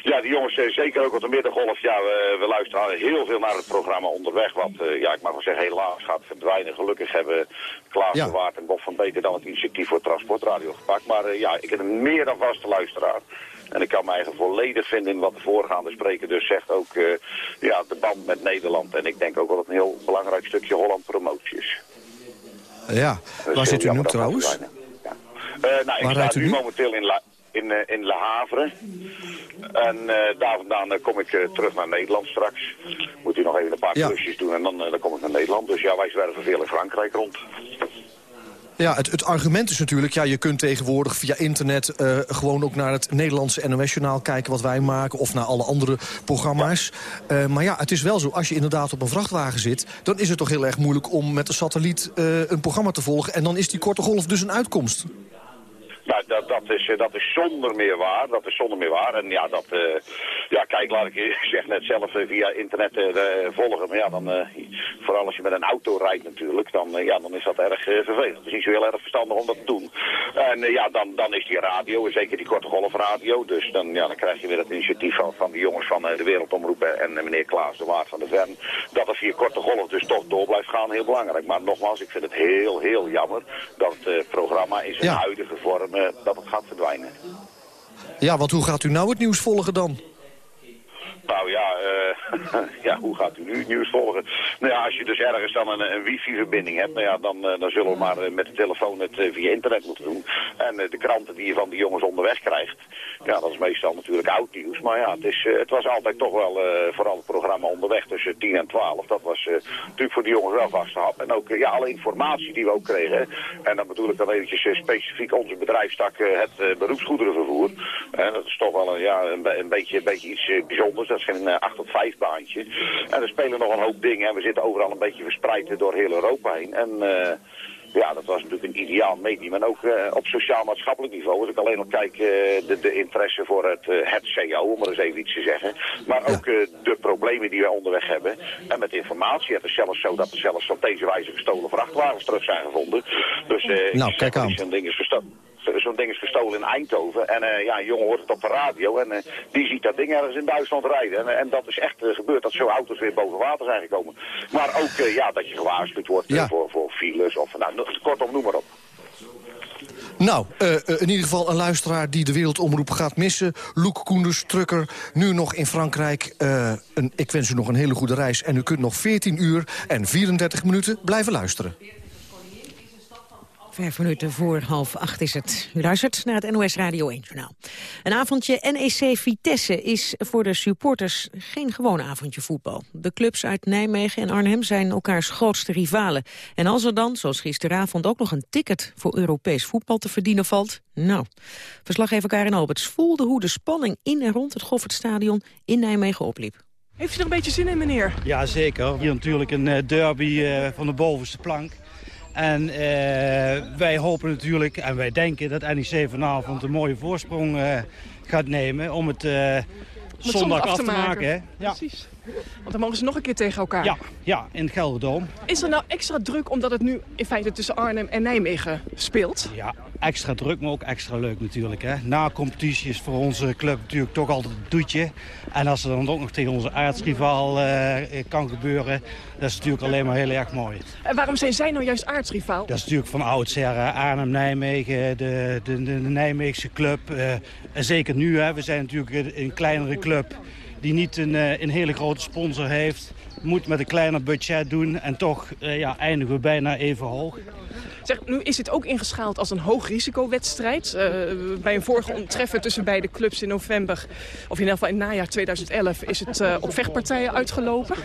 Speaker 14: ja, die jongens, zeker ook op de middengolf, ja, we, we, luisteren heel veel naar het programma onderweg, wat, ja, ik mag wel zeggen, helaas gaat verdwijnen. Gelukkig hebben Klaas ja. de Waard en Bob van Beter dan het initiatief voor Transportradio gepakt, maar ja, ik ben meer dan vaste luisteraar. En ik kan me eigenlijk volledig vinden in wat de voorgaande spreker dus zegt. Ook uh, ja, de band met Nederland. En ik denk ook dat het een heel belangrijk stukje Holland promotie is.
Speaker 12: Ja, waar zit u nu trouwens?
Speaker 14: Ja. Uh, nou, ik sta nu momenteel in, La, in, uh, in Le Havre. En uh, daar vandaan kom ik terug naar Nederland straks. Moet u nog even een paar ja. klusjes doen en dan, dan kom ik naar Nederland. Dus ja, wij zwerven veel in Frankrijk rond.
Speaker 12: Ja, het, het, argument is natuurlijk, ja, je kunt tegenwoordig via internet... Uh, gewoon ook naar het Nederlandse NOS-journaal kijken wat wij maken... of naar alle andere programma's. Ja. Uh, maar ja, het is wel zo, als je inderdaad op een vrachtwagen zit... dan is het toch heel erg moeilijk om met de satelliet uh, een programma te volgen... en dan is die korte golf dus een uitkomst.
Speaker 14: Nou, dat, dat, is, dat is zonder meer waar. Dat is zonder meer waar. En ja, dat, uh, ja kijk, laat ik je [LAUGHS] zeg net zelf via internet uh, volgen. Maar ja, dan, uh, vooral als je met een auto rijdt natuurlijk, dan, ja, dan is dat erg vervelend. Het is niet zo heel erg verstandig om dat te doen. En ja, dan, dan is die radio, zeker die korte golfradio. Dus dan, ja, dan krijg je weer het initiatief van, van de jongens van de Wereldomroep en meneer Klaas de Waard van de Vern. Dat er via korte golf dus toch door blijft gaan, heel belangrijk. Maar nogmaals, ik vind het heel, heel jammer dat het programma in zijn ja. huidige vorm dat het gaat verdwijnen.
Speaker 12: Ja, want hoe gaat u nou het nieuws volgen dan?
Speaker 14: Nou, ja, uh, [LAUGHS] ja, hoe gaat u nu het nieuws volgen? Nou ja, als je dus ergens dan een, wifi-verbinding hebt, nou ja, dan, uh, dan zullen we maar uh, met de telefoon het via internet moeten doen. En de kranten die je van die jongens onderweg krijgt, ja, dat is meestal natuurlijk oud nieuws. Maar ja, het, is, het was altijd toch wel, vooral het programma onderweg tussen 10 en 12, dat was natuurlijk voor die jongens wel vastgehad. En ook ja, alle informatie die we ook kregen, en dan bedoel ik dan eventjes specifiek onze bedrijfstak, het beroepsgoederenvervoer. En dat is toch wel een, ja, een, een, beetje, een beetje iets bijzonders. Dat is geen 8 tot 5 baantje. En er spelen nog een hoop dingen. En we zitten overal een beetje verspreid door heel Europa heen. En uh, ja, dat was natuurlijk een ideaal medium. En ook uh, op sociaal-maatschappelijk niveau. Als ik alleen al kijk, uh, de, de, interesse voor het, het CO, om er eens even iets te zeggen. Maar ook de problemen die wij onderweg hebben. En met informatie. Het is zelfs zo dat er zelfs op deze wijze gestolen vrachtwagens terug zijn gevonden. Dus
Speaker 12: nou, kijk aan.
Speaker 14: Zo'n ding is gestolen zo'n ding is gestolen in Eindhoven. En uh, ja, een jongen hoort het op de radio en uh, die ziet dat ding ergens in Duitsland rijden. En, en dat is echt gebeurd, dat zo'n auto's weer boven water zijn gekomen. Maar ook ja, dat je gewaarschuwd wordt ja. voor, voor files of nou, kortom, noem maar op.
Speaker 12: Nou, uh, in ieder geval een luisteraar die de wereldomroep gaat missen. Loek Koenders, trucker, nu nog in Frankrijk. Uh, een, ik wens u nog een hele goede reis. En u kunt nog 14 uur en 34 minuten blijven luisteren.
Speaker 4: Vijf minuten voor half acht is het. U luistert naar het NOS Radio 1-journaal. Een avondje NEC Vitesse is voor de supporters geen gewoon avondje voetbal. De clubs uit Nijmegen en Arnhem zijn elkaars grootste rivalen. En als er dan, zoals gisteravond, ook nog een ticket voor Europees voetbal te verdienen valt... Nou, verslaggever Karin Alberts voelde hoe de spanning in en rond het Goffertstadion in Nijmegen opliep.
Speaker 15: Heeft u er een beetje zin in, meneer?
Speaker 16: Ja, zeker. Hier natuurlijk een eh, derby uh, van de bovenste plank. En uh, wij hopen natuurlijk, en wij denken dat NEC vanavond een mooie voorsprong uh, gaat nemen om het, uh, zondag, zondag af, te maken. maken
Speaker 15: ja. Precies. Want dan mogen ze nog een keer tegen elkaar.
Speaker 16: Ja, ja in het Gelderdoom.
Speaker 15: Is er nou extra druk omdat het nu in feite tussen Arnhem en Nijmegen speelt?
Speaker 16: Ja, extra druk, maar ook extra leuk natuurlijk. Hè. Na competitie is voor onze club natuurlijk toch altijd een doetje. En als er dan ook nog tegen onze aardsrivaal uh, kan gebeuren... dat is natuurlijk alleen maar heel erg mooi.
Speaker 15: En waarom zijn zij nou juist aardsrivaal?
Speaker 16: Dat is natuurlijk van oudsher Arnhem-Nijmegen, de, de, de, de, Nijmeegse club. Uh, en zeker nu, hè, we zijn natuurlijk een kleinere club die niet een, een hele grote sponsor heeft. Moet met een kleiner budget doen en toch uh, ja, eindigen we bijna even hoog.
Speaker 15: Zeg, nu is het ook ingeschaald als een hoogrisicowedstrijd. Uh, bij een vorige treffen tussen beide clubs in november, of in ieder geval in het najaar 2011, is het uh, op vechtpartijen uitgelopen.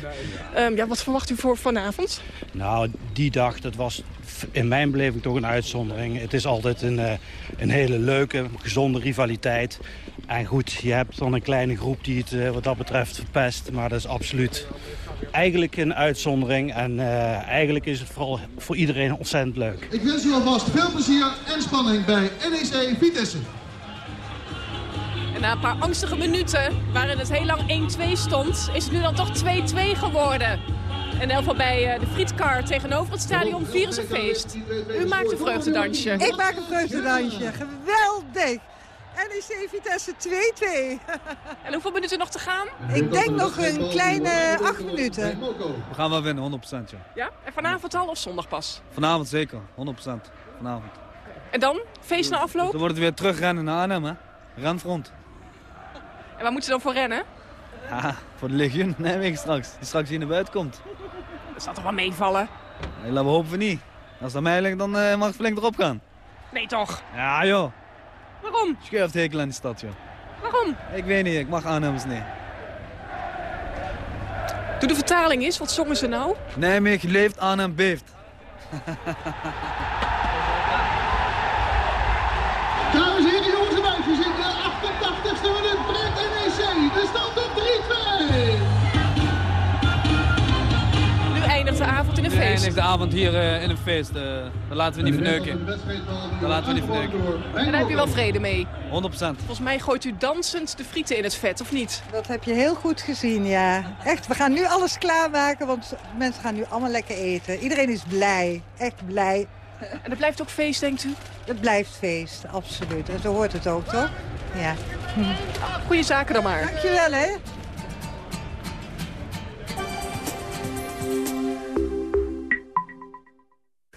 Speaker 15: Um, ja, wat verwacht u voor vanavond?
Speaker 16: Nou, die dag, dat was in mijn beleving toch een uitzondering. Het is altijd een, uh, een hele leuke, gezonde rivaliteit. En goed, je hebt dan een kleine groep die het wat dat betreft verpest. Maar dat is absoluut eigenlijk een uitzondering. En uh, eigenlijk is het vooral voor iedereen ontzettend leuk.
Speaker 17: Ik wens u alvast veel plezier en spanning bij NEC Vitesse.
Speaker 15: En na een paar angstige minuten, waarin het heel lang 1-2 stond, is het nu dan toch 2-2 geworden. En in ieder geval bij uh, de Frietkar tegenover het stadion vieren ze feest. U maakt een vreugdedansje.
Speaker 18: Ik maak een vreugdedansje. Geweldig! NEC Vitesse 2-2. [LAUGHS]
Speaker 15: en hoeveel minuten nog te gaan?
Speaker 18: Ik denk nog een kleine acht minuten.
Speaker 19: We gaan wel winnen, 100% ja.
Speaker 15: Ja? En vanavond al of zondag pas?
Speaker 19: Vanavond zeker, 100%. Vanavond.
Speaker 15: En dan? Feest na afloop?
Speaker 19: Dan wordt het weer terugrennen naar Arnhem, hè. Renfront.
Speaker 15: En waar moeten ze dan voor rennen?
Speaker 19: Ja, voor de Legioen Nijmegen straks. Die straks hier naar buiten komt.
Speaker 15: Dat zal toch wel meevallen?
Speaker 19: Nee, laten we hopen we niet. Als dat mij ligt, dan uh, mag het flink erop gaan.
Speaker 15: Nee toch?
Speaker 19: Ja joh.
Speaker 15: Waarom?
Speaker 19: Schurft hekel aan die stad, joh.
Speaker 15: Waarom?
Speaker 19: Ik weet niet, ik mag aannemers niet.
Speaker 15: Doe de vertaling eens, wat zongen ze nou?
Speaker 19: Nijmegen leeft, Arnhem beeft. [LAUGHS]
Speaker 15: eindigt de avond
Speaker 19: hier uh, in een feest. Uh, dat laten we niet verneuken. Dat laten we niet verneuken.
Speaker 15: En daar heb je wel vrede mee?
Speaker 19: 100%.
Speaker 15: Volgens mij gooit u dansend de frieten in het vet, of niet?
Speaker 18: Dat heb je heel goed gezien, ja. Echt, we gaan nu alles klaarmaken, want mensen gaan nu allemaal lekker eten. Iedereen is blij, echt blij.
Speaker 15: En het blijft ook feest, denkt u?
Speaker 18: Het blijft feest, absoluut. En zo hoort het ook, toch? Ja.
Speaker 15: Goeie zaken dan maar.
Speaker 18: Dankjewel, hè.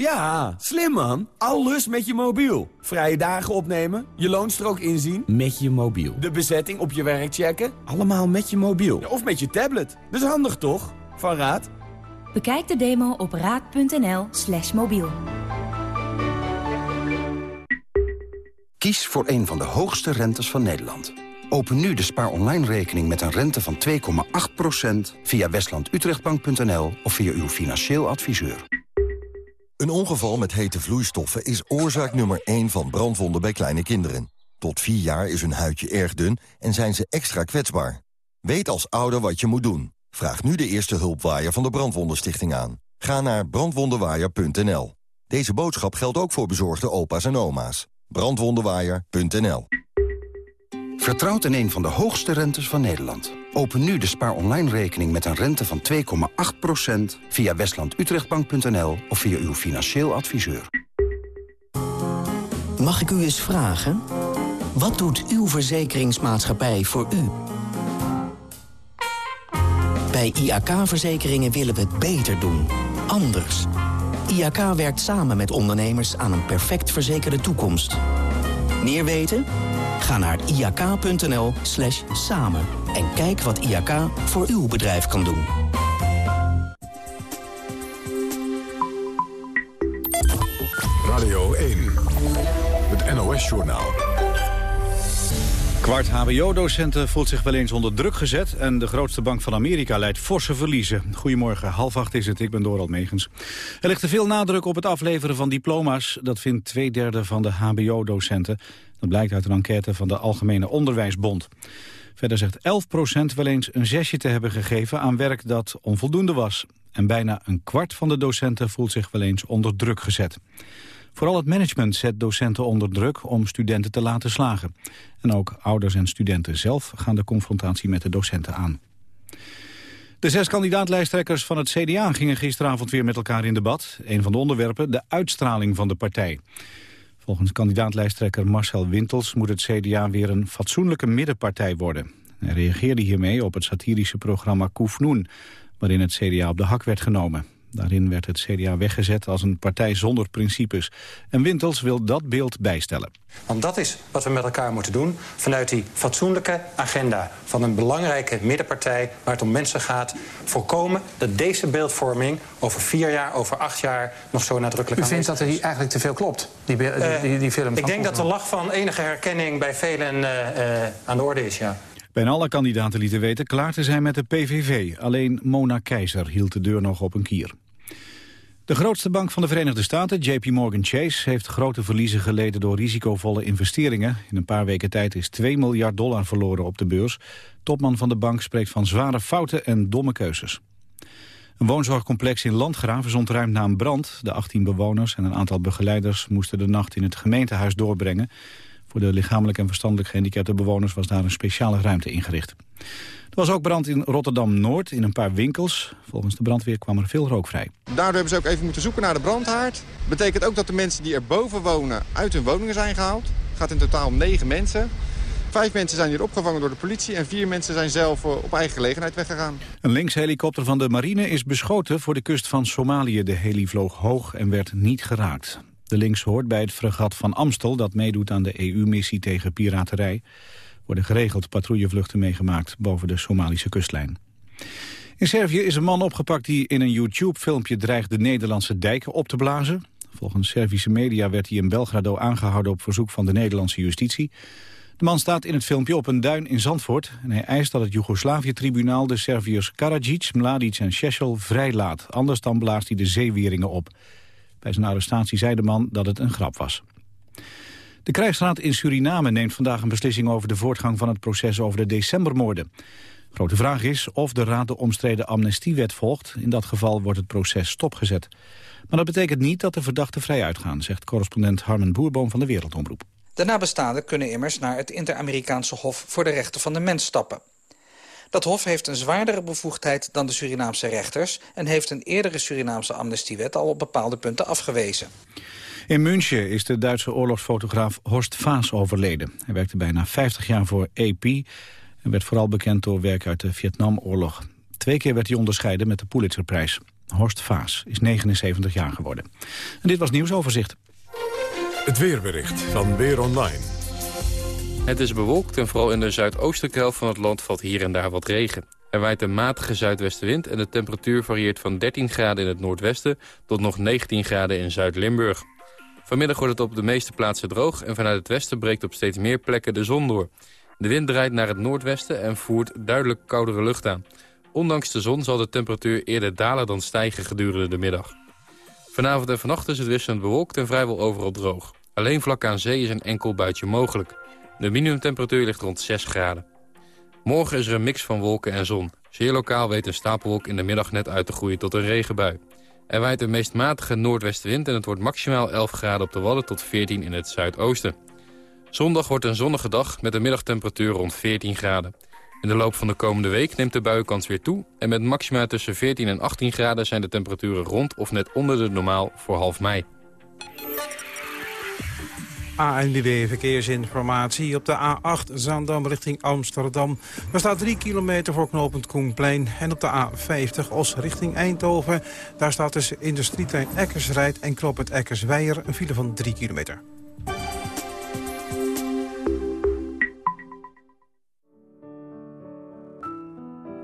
Speaker 20: Ja, slim man. Alles met je mobiel. Vrije dagen opnemen, je loonstrook inzien. Met je mobiel. De bezetting op je werk checken. Allemaal met je mobiel. Of met je tablet. Dat is handig toch? Van Raad.
Speaker 21: Bekijk de demo op raad.nl slash mobiel.
Speaker 22: Kies voor een van de hoogste rentes van Nederland. Open nu de spaar online rekening met een rente van 2,8% via westlandutrechtbank.nl of via uw financieel adviseur.
Speaker 23: Een ongeval met hete vloeistoffen is oorzaak nummer 1 van brandwonden bij kleine kinderen. Tot 4 jaar is hun huidje erg dun en zijn ze extra kwetsbaar. Weet als ouder wat je moet doen. Vraag nu de eerste hulpwaaier van de Brandwondenstichting aan. Ga naar brandwondenwaaier.nl. Deze boodschap geldt ook voor bezorgde opa's en oma's. Brandwondenwaaier.nl
Speaker 22: Vertrouwt in een van de hoogste rentes van Nederland. Open nu de spaar online rekening met een rente van 2,8% via westlandutrechtbank.nl of via uw financieel adviseur.
Speaker 24: Mag ik u eens vragen? Wat doet uw verzekeringsmaatschappij voor u? Bij IAK-verzekeringen willen we het beter doen. Anders. IAK werkt samen met ondernemers aan een perfect verzekerde toekomst. Meer weten? Ga naar iak.nl slash samen en kijk wat IAK voor uw bedrijf kan doen.
Speaker 1: Radio 1, het NOS-journaal.
Speaker 2: Kwart hbo-docenten voelt zich wel eens onder druk gezet... en de grootste bank van Amerika leidt forse verliezen. Goedemorgen, half acht is het, ik ben Doral Megens. Er ligt te veel nadruk op het afleveren van diploma's. Dat vindt twee derde van de hbo-docenten. Dat blijkt uit een enquête van de Algemene Onderwijsbond. Verder zegt 11% wel eens een zesje te hebben gegeven aan werk dat onvoldoende was. En bijna een kwart van de docenten voelt zich wel eens onder druk gezet. Vooral het management zet docenten onder druk om studenten te laten slagen. En ook ouders en studenten zelf gaan de confrontatie met de docenten aan. De zes kandidaatlijsttrekkers van het CDA gingen gisteravond weer met elkaar in debat. Een van de onderwerpen de uitstraling van de partij. Volgens kandidaatlijsttrekker Marcel Wintels moet het CDA weer een fatsoenlijke middenpartij worden. Hij reageerde hiermee op het satirische programma Koefnoen, waarin het CDA op de hak werd genomen. Daarin werd het CDA weggezet als een partij zonder principes. En Wintels wil dat beeld bijstellen.
Speaker 25: Want dat is wat we met elkaar moeten doen... vanuit die fatsoenlijke agenda van een belangrijke middenpartij... waar het om mensen gaat, voorkomen dat deze beeldvorming... over vier jaar, over acht jaar nog zo nadrukkelijk
Speaker 26: U vindt dat er die eigenlijk te veel klopt, die, die, die, die film?
Speaker 25: Ik denk dat de lach van enige herkenning bij velen uh, uh, aan de orde is, ja.
Speaker 2: Bijna alle kandidaten lieten weten klaar te zijn met de PVV. Alleen Mona Keizer hield de deur nog op een kier. De grootste bank van de Verenigde Staten, JP Morgan Chase... heeft grote verliezen geleden door risicovolle investeringen. In een paar weken tijd is 2 miljard dollar verloren op de beurs. Topman van de bank spreekt van zware fouten en domme keuzes. Een woonzorgcomplex in Landgraven is ontruimd na een brand. De 18 bewoners en een aantal begeleiders moesten de nacht in het gemeentehuis doorbrengen. Voor de lichamelijk en verstandelijk gehandicapte bewoners was daar een speciale ruimte ingericht. Er was ook brand in Rotterdam-Noord in een paar winkels. Volgens de brandweer kwam er veel rook vrij.
Speaker 27: Daardoor hebben ze ook even moeten zoeken naar de brandhaard. Betekent ook dat de mensen die erboven wonen uit hun woningen zijn gehaald. Het gaat in totaal om negen mensen. Vijf mensen zijn hier opgevangen door de politie en vier mensen zijn zelf eh, op eigen gelegenheid weggegaan.
Speaker 2: Een linkshelikopter van de marine is beschoten voor de kust van Somalië. De heli vloog hoog en werd niet geraakt. De links hoort bij het fregat van Amstel dat meedoet aan de EU-missie tegen piraterij worden geregeld patrouillevluchten meegemaakt boven de Somalische kustlijn. In Servië is een man opgepakt die in een YouTube-filmpje dreigt de Nederlandse dijken op te blazen. Volgens Servische media werd hij in Belgrado aangehouden op verzoek van de Nederlandse justitie. De man staat in het filmpje op een duin in Zandvoort en hij eist dat het Joegoslavië-tribunaal de Serviërs Karadzic, Mladic en Šešel vrijlaat. Anders dan blaast hij de zeeweringen op. Bij zijn arrestatie zei de man dat het een grap was. De krijgsraad in Suriname neemt vandaag een beslissing over de voortgang van het proces over de decembermoorden. Grote vraag is of de raad de omstreden amnestiewet volgt. In dat geval wordt het proces stopgezet. Maar dat betekent niet dat de verdachten vrij uitgaan, zegt correspondent Harmen Boerboom van de Wereldomroep.
Speaker 28: De nabestaanden kunnen immers naar het Inter-Amerikaanse Hof voor de Rechten van de Mens stappen. Dat hof heeft een zwaardere bevoegdheid dan de Surinaamse rechters... en heeft een eerdere Surinaamse amnestiewet al op bepaalde punten afgewezen.
Speaker 29: In München is de Duitse oorlogsfotograaf Horst Vaas overleden. Hij werkte bijna 50 jaar voor AP en werd vooral bekend door werk uit de Vietnamoorlog. Twee keer werd hij onderscheiden met de Pulitzerprijs. Horst Vaas is 79 jaar geworden. En dit was Nieuwsoverzicht.
Speaker 1: Het weerbericht van Weer Online.
Speaker 30: Het is bewolkt en vooral in de zuidoostelijke helft van het land valt hier en daar wat regen. Er waait een matige zuidwestenwind en de temperatuur varieert van 13 graden in het noordwesten tot nog 19 graden in Zuid-Limburg. Vanmiddag wordt het op de meeste plaatsen droog en vanuit het westen breekt op steeds meer plekken de zon door. De wind draait naar het noordwesten en voert duidelijk koudere lucht aan. Ondanks de zon zal de temperatuur eerder dalen dan stijgen gedurende de middag. Vanavond en vannacht is het wisselend bewolkt en vrijwel overal droog. Alleen vlak aan zee is een enkel buitje mogelijk. De minimumtemperatuur ligt rond 6 graden. Morgen is er een mix van wolken en zon. Zeer lokaal weet een stapelwolk in de middag net uit te groeien tot een regenbui. Er waait een meest matige noordwestenwind en het wordt maximaal 11 graden op de Wadden tot 14 in het zuidoosten. Zondag wordt een zonnige dag met een middagtemperatuur rond 14 graden. In de loop van de komende week neemt de buienkans weer toe... en met maxima tussen 14 en 18 graden zijn de temperaturen rond of net onder de normaal voor half mei.
Speaker 31: ANWB Verkeersinformatie. Op de A8 Zaandam richting Amsterdam. Er staat 3 kilometer voor knooppunt Koenplein. En op de A50 Os richting Eindhoven. Daar staat tussen industrietrein Eckersrijd en knooppunt Eckersweijer... een file van 3 kilometer.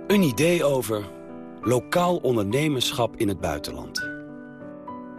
Speaker 20: Een idee over lokaal ondernemerschap in het buitenland.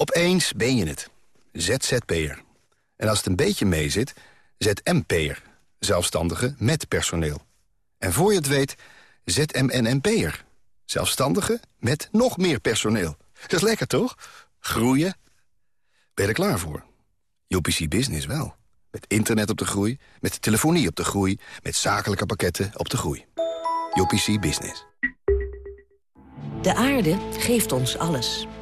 Speaker 32: Opeens ben je het. ZZP'er. En als het een beetje meezit, ZMP'er. Zelfstandige met personeel. En voor je het weet, ZMNNP'er. Zelfstandige met nog meer personeel. Dat is lekker, toch? Groeien. Ben je er klaar voor? UPC Business wel. Met internet op de groei, met telefonie op de groei... met zakelijke pakketten op de groei. UPC Business.
Speaker 25: De aarde geeft ons alles.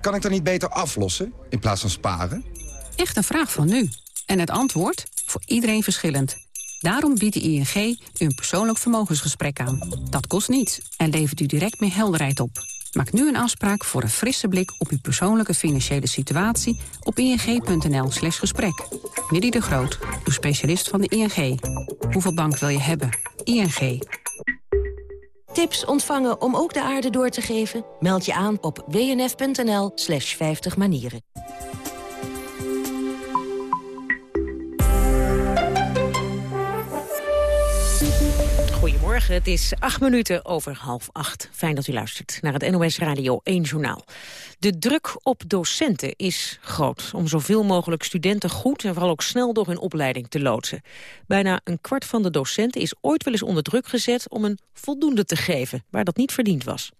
Speaker 33: Kan ik dat niet beter aflossen, in plaats van sparen?
Speaker 34: Echt een vraag van nu. En het antwoord? Voor iedereen verschillend. Daarom biedt de ING u een persoonlijk vermogensgesprek aan. Dat kost niets en levert u direct meer helderheid op. Maak nu een afspraak voor een frisse blik op uw persoonlijke financiële situatie op ing.nl slash gesprek. Willy de Groot, uw specialist van de ING. Hoeveel bank wil je hebben? ING.
Speaker 25: Tips ontvangen om ook de aarde door te geven? Meld je aan op wnf.nl slash 50 manieren.
Speaker 4: Goedemorgen, het is acht minuten over half acht. Fijn dat u luistert naar het NOS Radio 1 Journaal. De druk op docenten is groot om zoveel mogelijk studenten goed... en vooral ook snel door hun opleiding te loodsen. Bijna een kwart van de docenten is ooit wel eens onder druk gezet... om een voldoende te geven, waar dat niet verdiend was.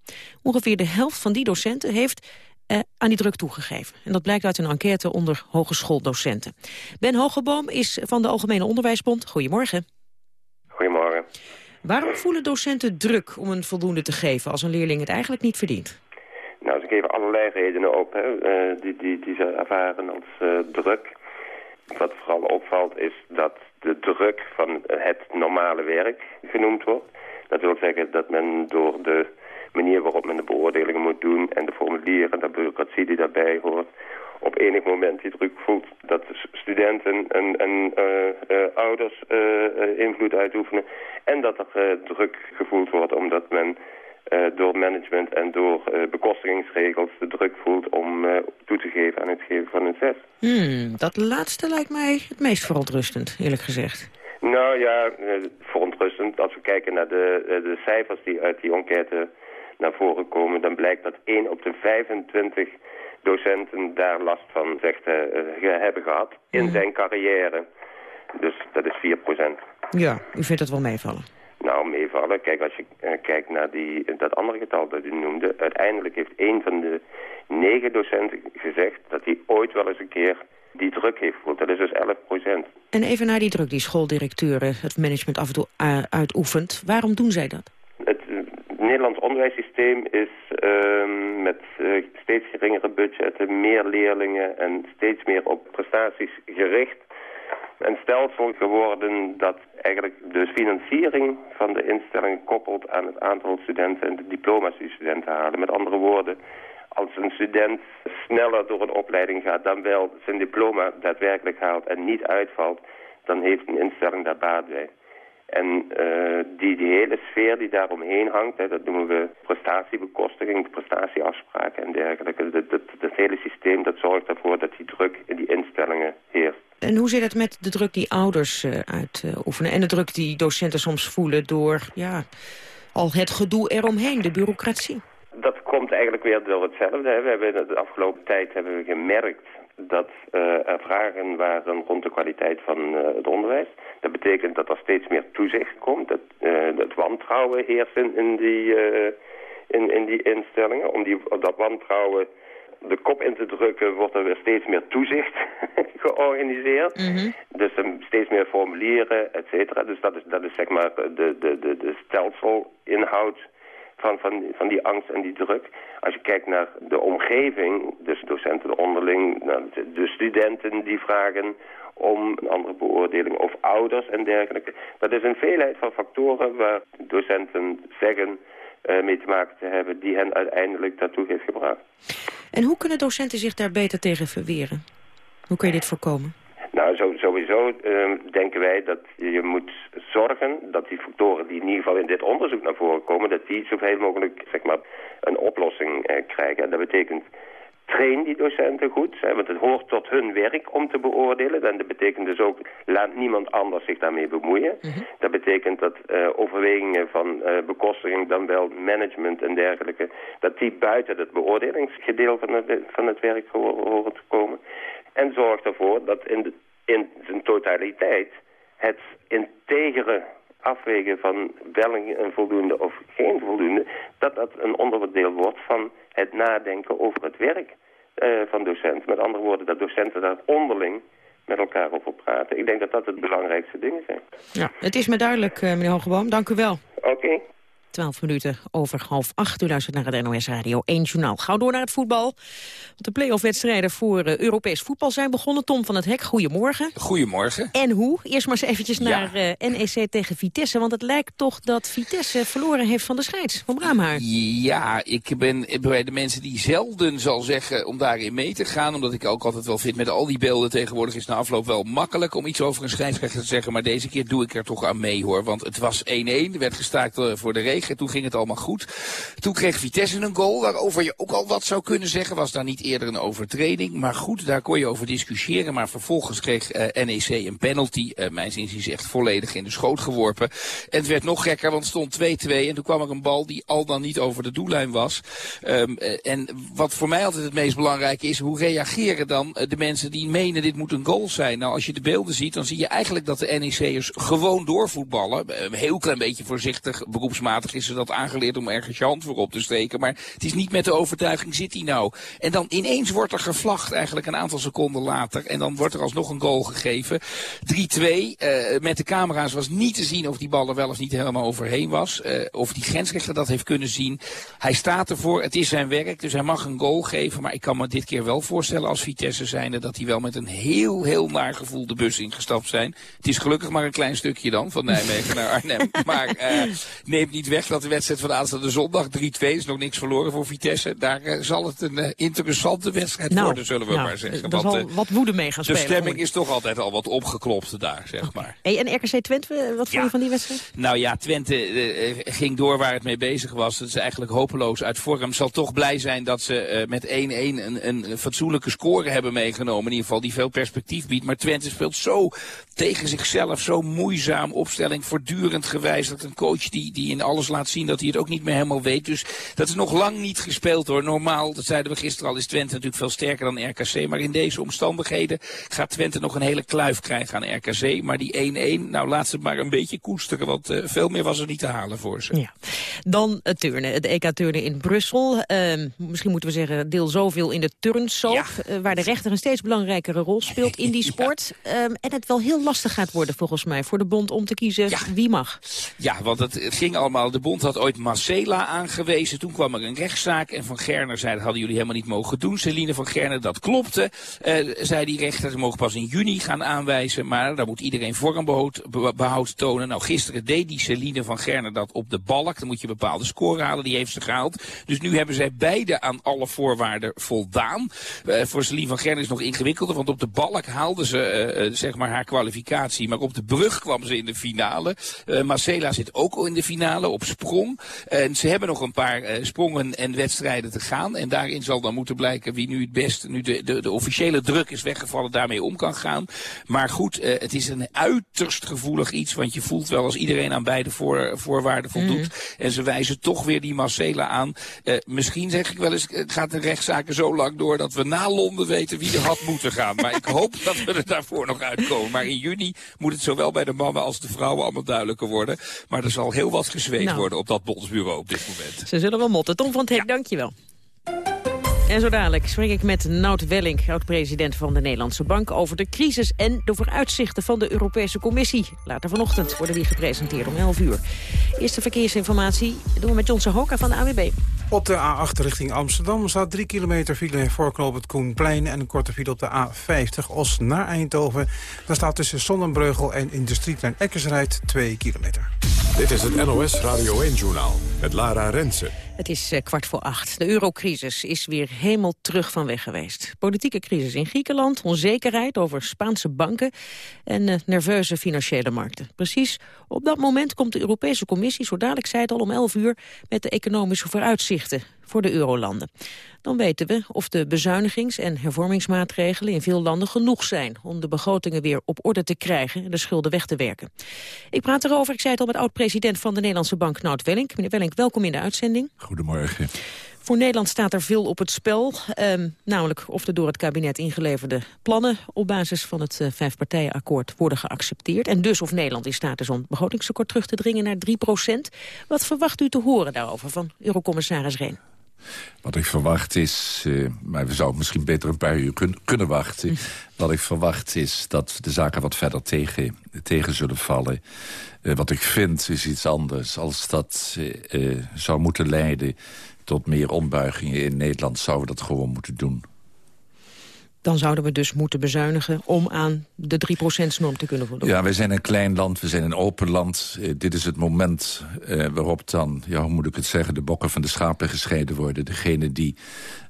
Speaker 4: Ongeveer de helft van die docenten heeft eh, aan die druk toegegeven. En dat blijkt uit een enquête onder hogeschooldocenten. Ben Hogeboom is van de Algemene Onderwijsbond. Goedemorgen.
Speaker 35: Goedemorgen.
Speaker 4: Waarom voelen docenten druk om een voldoende te geven als een leerling het eigenlijk niet verdient?
Speaker 35: Nou, ze geven allerlei redenen op hè, uh, die, die, die ze ervaren als uh, druk. Wat vooral opvalt is dat de druk van het normale werk genoemd wordt. Dat wil zeggen dat men door de manier waarop men de beoordelingen moet doen en de formulieren en de bureaucratie die daarbij hoort, op enig moment die druk voelt dat studenten en, en ouders invloed uitoefenen. En dat er druk gevoeld wordt omdat men door management en door bekostigingsregels de druk voelt om toe te geven aan het geven van een zes.
Speaker 4: Hmm, dat laatste lijkt mij het meest verontrustend, eerlijk gezegd.
Speaker 35: Nou ja, verontrustend. Als we kijken naar de, de cijfers die uit die enquête naar voren komen... dan blijkt dat 1 op de 25 docenten daar last van zegt, uh, hebben gehad in mhm. zijn carrière. Dus dat is 4 procent.
Speaker 4: Ja, u vindt het wel meevallen?
Speaker 35: Nou, meevallen. Kijk, als je uh, kijkt naar die, dat andere getal dat u noemde... uiteindelijk heeft een van de negen docenten gezegd... dat hij ooit wel eens een keer die druk heeft gevoeld. Dat is dus 11 procent.
Speaker 4: En even naar die druk die schooldirecteuren het management af en toe uitoefent. Waarom doen zij dat?
Speaker 35: Het Nederlands onderwijssysteem is uh, met uh, steeds geringere budgetten, meer leerlingen en steeds meer op prestaties gericht. Een stelsel geworden dat eigenlijk de financiering van de instelling koppelt aan het aantal studenten en de diploma's die studenten halen. Met andere woorden, als een student sneller door een opleiding gaat dan wel zijn diploma daadwerkelijk haalt en niet uitvalt, dan heeft een instelling daar baat bij. En uh, die, die hele sfeer die daaromheen hangt, hè, dat noemen we prestatiebekostiging, prestatieafspraken en dergelijke. Dat, dat, dat hele systeem dat zorgt ervoor dat die druk in die instellingen heerst.
Speaker 4: En hoe zit het met de druk die ouders uh, uitoefenen en de druk die docenten soms voelen door ja, al het gedoe eromheen, de bureaucratie?
Speaker 35: Dat komt eigenlijk weer door hetzelfde. Hè. We hebben de afgelopen tijd hebben we gemerkt dat uh, er vragen waren rond de kwaliteit van uh, het onderwijs. Dat betekent dat er steeds meer toezicht komt, dat uh, het wantrouwen heerst in, in, die, in, in die instellingen. Om die, dat wantrouwen de kop in te drukken wordt er weer steeds meer toezicht [LAUGHS] georganiseerd. Mm -hmm. Dus um, steeds meer formulieren, et cetera. Dus dat is, dat is zeg maar de, de, de, de stelselinhoud van, van, die angst en die druk. Als je kijkt naar de omgeving, dus docenten onderling, nou, de studenten die vragen om een andere beoordeling of ouders en dergelijke. Dat is een veelheid van factoren waar docenten zeggen uh, mee te maken te hebben die hen uiteindelijk daartoe heeft gebracht.
Speaker 4: En hoe kunnen docenten zich daar beter tegen verweren? Hoe kun je dit voorkomen?
Speaker 35: Nou, sowieso uh, denken wij dat je moet zorgen dat die factoren die in ieder geval in dit onderzoek naar voren komen, dat die zoveel mogelijk zeg maar, een oplossing uh, krijgen. En dat betekent train die docenten goed, hè, want het hoort tot hun werk om te beoordelen. En dat betekent dus ook, laat niemand anders zich daarmee bemoeien. Mhm. Dat betekent dat uh, overwegingen van uh, bekostiging, dan wel management en dergelijke, dat die buiten het beoordelingsgedeelte van het, van het werk horen te komen. En zorg ervoor dat in, de, in zijn totaliteit het integere afwegen van wel een voldoende of geen voldoende... dat dat een onderdeel wordt van het nadenken over het werk uh, van docenten. Met andere woorden, dat docenten daar onderling met elkaar over praten. Ik denk dat dat het belangrijkste dingen zijn.
Speaker 4: Ja, het is me duidelijk, uh, meneer Hogeboom. Dank u wel.
Speaker 35: Oké.
Speaker 4: 12 minuten over half acht. U luistert naar het NOS Radio 1 Journaal. Gauw door naar het voetbal. De play-off-wedstrijden voor uh, Europees voetbal zijn begonnen. Tom van het Hek, goedemorgen.
Speaker 36: Goedemorgen.
Speaker 4: En hoe? Eerst maar eens eventjes naar uh, eh, NEC tegen Vitesse. Want het lijkt toch dat Vitesse verloren heeft van de scheids, van Braamhaar.
Speaker 36: Ja, ik ben bij de mensen die zelden zal zeggen om daarin mee te gaan. Omdat ik ook altijd wel vind, met al die beelden tegenwoordig is na afloop wel makkelijk om iets over een scheidsrechter te zeggen. Maar deze keer doe ik er toch aan mee hoor. Want het was 1-1, er werd gestaakt uh, voor de regen. Toen ging het allemaal goed. Toen kreeg Vitesse een goal, waarover je ook al wat zou kunnen zeggen. Was daar niet eerder een overtreding. Maar goed, daar kon je over discussiëren. Maar vervolgens kreeg eh, NEC een penalty. Uh, mijn zin is echt volledig in de schoot geworpen. En het werd nog gekker, want het stond 2-2. En toen kwam er een bal die al dan niet over de doellijn was. Um, en wat voor mij altijd het meest belangrijke is, hoe reageren dan de mensen die menen dit moet een goal zijn? Nou, als je de beelden ziet, dan zie je eigenlijk dat de NEC'ers gewoon doorvoetballen. Een heel klein beetje voorzichtig, beroepsmatig is ze dat aangeleerd om ergens je hand voor op te steken. Maar het is niet met de overtuiging, zit hij nou? En dan ineens wordt er gevlacht eigenlijk een aantal seconden later. En dan wordt er alsnog een goal gegeven. 3-2. Uh, met de camera's was niet te zien of die bal er wel of niet helemaal overheen was. Uh, of die grensrechter dat heeft kunnen zien. Hij staat ervoor, het is zijn werk, dus hij mag een goal geven. Maar ik kan me dit keer wel voorstellen als Vitesse zijnde... dat hij wel met een heel, heel naar gevoel de bus ingestapt zijn. Het is gelukkig maar een klein stukje dan, van Nijmegen naar Arnhem. [LAUGHS] Maar uh, neemt niet weg dat de wedstrijd van aanstaande zondag 3-2 is nog niks verloren voor Vitesse. Daar eh, zal het een uh, interessante wedstrijd
Speaker 4: nou,
Speaker 36: worden, zullen we
Speaker 4: nou,
Speaker 36: maar zeggen.
Speaker 4: Er zal wat woede mee gaan
Speaker 36: de
Speaker 4: spelen.
Speaker 36: stemming
Speaker 4: hoor.
Speaker 36: is toch altijd al wat opgeklopt daar, zeg maar.
Speaker 4: Hey, en RKC Twente, wat vond je van die wedstrijd?
Speaker 36: Nou ja, Twente ging door waar het mee bezig was. Het is eigenlijk hopeloos uit vorm. Zal toch blij zijn dat ze met 1-1 een, een, fatsoenlijke score hebben meegenomen. In ieder geval die veel perspectief biedt. Maar Twente speelt zo tegen zichzelf, zo moeizaam. Opstelling voortdurend gewijzigd. Een coach die, die in alles laat zien dat hij het ook niet meer helemaal weet. Dus dat is nog lang niet gespeeld hoor. Normaal, dat zeiden we gisteren al, is Twente natuurlijk veel sterker dan RKC. Maar in deze omstandigheden gaat Twente nog een hele kluif krijgen aan RKC. Maar die 1-1, nou laat ze het maar een beetje koesteren. Want uh, veel meer was er niet te halen voor ze.
Speaker 4: Ja. Dan het turnen, het EK turnen in Brussel. Uh, misschien moeten we zeggen, deel zoveel in de turnsoap. Ja. Uh, waar de rechter een steeds belangrijkere rol speelt in die [LAUGHS] sport. Ja. Um, en het wel heel lastig gaat worden volgens mij voor de bond om te kiezen ja. wie mag.
Speaker 36: Ja, want het ging allemaal, de bond had ooit Marcela aangewezen. Toen kwam er een rechtszaak en Van Gerner zei dat hadden jullie helemaal niet mogen doen. Celine van Gerner, dat klopte. Uh, zei die rechter, ze mogen pas in juni gaan aanwijzen. Maar daar moet iedereen vormbehoud behoud tonen. Nou, gisteren deed die Celine van Gerner dat op de balk. Dan moet je een bepaalde score halen, die heeft ze gehaald. Dus nu hebben zij beide aan alle voorwaarden voldaan. Uh, voor Celine van Gerner is het nog ingewikkelder, want op de balk haalde ze uh, zeg maar haar kwalificatie. Maar op de brug kwam ze in de finale. Marcela zit ook al in de finale sprong. En ze hebben nog een paar uh, sprongen en wedstrijden te gaan. En daarin zal dan moeten blijken wie nu het beste, nu de, de, de officiële druk is weggevallen, daarmee om kan gaan. Maar goed, uh, het is een uiterst gevoelig iets. Want je voelt wel als iedereen aan beide voor, voorwaarden voldoet. Mm. En ze wijzen toch weer die Marcela aan. misschien zeg ik wel eens, gaat de rechtszaken zo lang door dat we na Londen weten wie er had [LAUGHS] moeten gaan. Maar ik hoop dat we er daarvoor nog uitkomen. Maar in juni moet het zowel bij de mannen als de vrouwen allemaal duidelijker worden. Maar er zal heel wat gezweet nou. worden op dat bondsbureau op dit moment.
Speaker 4: Ze zullen wel motten. Tom van het Hek, ja. dankjewel. En zo dadelijk spreek ik met Nout Welling, oud-president van de Nederlandse Bank... over de crisis en de vooruitzichten van de Europese Commissie. Later vanochtend worden die gepresenteerd om 11 uur. Eerste verkeersinformatie doen we met Johnson Hoka van de AWB.
Speaker 31: Op de A8 richting Amsterdam staat 3 kilometer file voorknopend het Koenplein... en een korte file op de A50 Os naar Eindhoven. Daar staat tussen Sonnenbreugel en Industrieplein Eckersrijd 2 kilometer.
Speaker 1: Dit is het NOS Radio 1-journaal met Lara Rensen.
Speaker 4: Het is uh, kwart voor acht. De eurocrisis is weer helemaal terug van weg geweest. Politieke crisis in Griekenland, onzekerheid over Spaanse banken... en uh, nerveuze financiële markten. Precies op dat moment komt de Europese Commissie, zo dadelijk zei het al om 11 uur... met de economische vooruitzichten voor de eurolanden. Dan weten we of de bezuinigings- en hervormingsmaatregelen in veel landen genoeg zijn om de begrotingen weer op orde te krijgen en de schulden weg te werken. Ik praat erover, ik zei het al met oud-president van de Nederlandse Bank, Nout Welling. Meneer Welling, welkom in de uitzending.
Speaker 37: Goedemorgen.
Speaker 4: Voor Nederland staat er veel op het spel. Um, namelijk of de door het kabinet ingeleverde plannen... op basis van het uh, vijfpartijenakkoord worden geaccepteerd. En dus of Nederland in staat is om begrotingstekort terug te dringen naar 3% Wat verwacht u te horen daarover van eurocommissaris Reen?
Speaker 37: Wat ik verwacht is, uh, maar we zouden misschien beter een paar uur kun, kunnen wachten. Hm. Wat ik verwacht is dat de zaken wat verder tegen, tegen zullen vallen. Uh, wat ik vind is iets anders. Als dat uh, zou moeten leiden tot meer ombuigingen in Nederland... zouden we dat gewoon moeten doen.
Speaker 4: Dan zouden we dus moeten bezuinigen om aan de 3%-norm te kunnen voldoen.
Speaker 37: Ja, wij zijn een klein land, we zijn een open land. Uh, dit is het moment uh, waarop dan, ja, hoe moet ik het zeggen... de bokken van de schapen gescheiden worden. Degene die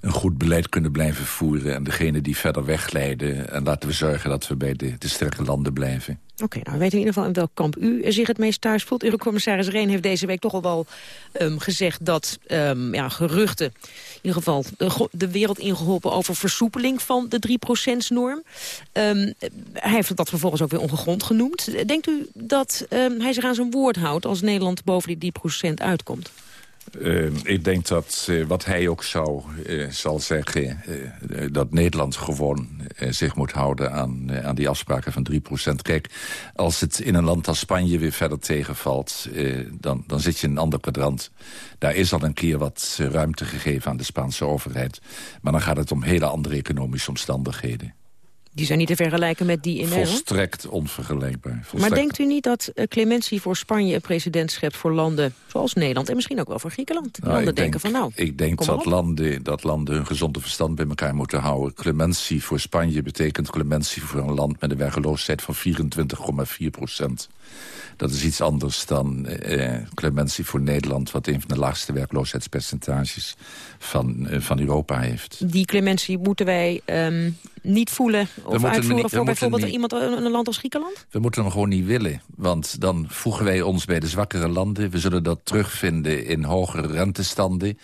Speaker 37: een goed beleid kunnen blijven voeren... en degene die verder wegleiden. En laten we zorgen dat we bij de, de sterke landen blijven.
Speaker 4: Oké, nou we weten in ieder geval in welk kamp u zich het meest thuis voelt. Eurocommissaris Reen heeft deze week toch al wel um, gezegd dat um, ja, geruchten... in ieder geval de, de wereld ingeholpen over versoepeling van de 3%-norm. Um, hij heeft dat vervolgens ook weer ongegrond genoemd. Denkt u dat hij zich aan zijn woord houdt als Nederland boven die 10% uitkomt?
Speaker 37: Uh, ik denk dat uh, wat hij ook zou, uh, zal zeggen... dat Nederland gewoon zich moet houden aan, aan die afspraken van 3%. Kijk, als het in een land als Spanje weer verder tegenvalt... dan, dan zit je in een ander kwadrant. Daar is al een keer wat ruimte gegeven aan de Spaanse overheid. Maar dan gaat het om hele andere economische omstandigheden.
Speaker 4: Die zijn niet te vergelijken met die in Nederland?
Speaker 37: Volstrekt onvergelijkbaar. Volstrekt.
Speaker 4: Maar denkt u niet dat uh, clementie voor Spanje een precedent schept voor landen zoals Nederland... en misschien ook wel voor Griekenland?
Speaker 37: Nou,
Speaker 4: landen
Speaker 37: denk,
Speaker 4: denken van nou,
Speaker 37: Ik denk dat landen, dat landen hun gezonde verstand bij elkaar moeten houden. Clementie voor Spanje betekent clementie voor een land... met een werkeloosheid van 24,4 procent. Dat is iets anders dan eh, clementie voor Nederland... wat een van de laagste werkloosheidspercentages van, eh, van Europa heeft.
Speaker 4: Die clementie moeten wij um, niet voelen of uitvoeren niet, voor bijvoorbeeld niet, iemand een land als Griekenland?
Speaker 37: We moeten hem gewoon niet willen. Want dan voegen wij ons bij de zwakkere landen. We zullen dat terugvinden in hogere rentestanden.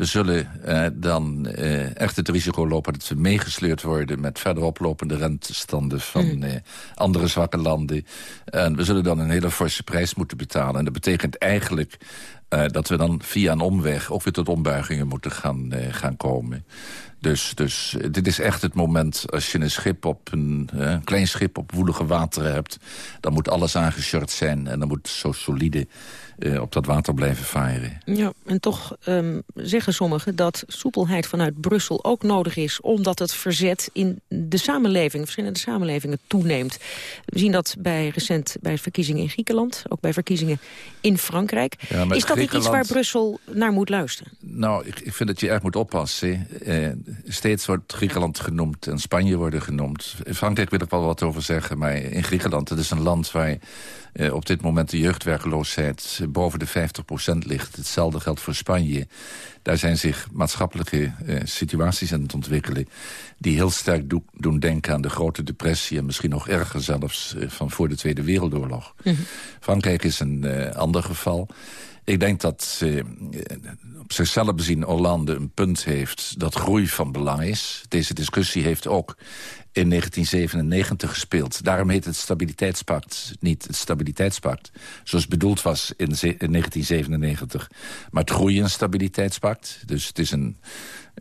Speaker 37: We zullen eh, dan eh, echt het risico lopen dat we meegesleurd worden... met verder oplopende rentestanden van mm. eh, andere zwakke landen. En we zullen dan een hele forse prijs moeten betalen. En dat betekent eigenlijk uh, dat we dan via een omweg ook weer tot ombuigingen moeten gaan, uh, gaan komen. Dus, dus dit is echt het moment als je een schip op een, uh, klein schip op woelige wateren hebt. Dan moet alles aangeshort zijn en dan moet zo solide uh, op dat water blijven varen.
Speaker 4: Ja, en toch um, zeggen sommigen dat soepelheid vanuit Brussel ook nodig is... omdat het verzet in de samenleving, verschillende samenlevingen toeneemt. We zien dat bij recent bij verkiezingen in Griekenland, ook bij verkiezingen in Frankrijk. Ja, is dat niet iets waar Brussel naar moet luisteren?
Speaker 37: Nou, ik, ik vind dat je erg moet oppassen. Eh, steeds wordt Griekenland genoemd en Spanje worden genoemd. In Frankrijk wil ik wel wat over zeggen, maar in Griekenland... het is een land waar uh, op dit moment de jeugdwerkeloosheid boven de 50% ligt. Hetzelfde geldt voor Spanje. Daar zijn zich maatschappelijke uh, situaties aan het ontwikkelen... die heel sterk do doen denken aan de grote depressie... en misschien nog erger zelfs uh, van voor de Tweede Wereldoorlog. Mm -hmm. Frankrijk is een ander geval. Ik denk dat op zichzelf bezien Hollande een punt heeft dat groei van belang is. Deze discussie heeft ook in 1997 gespeeld. Daarom heet het Stabiliteitspact niet het Stabiliteitspact... zoals bedoeld was in, in 1997, maar het Groeien Stabiliteitspact. Dus het is een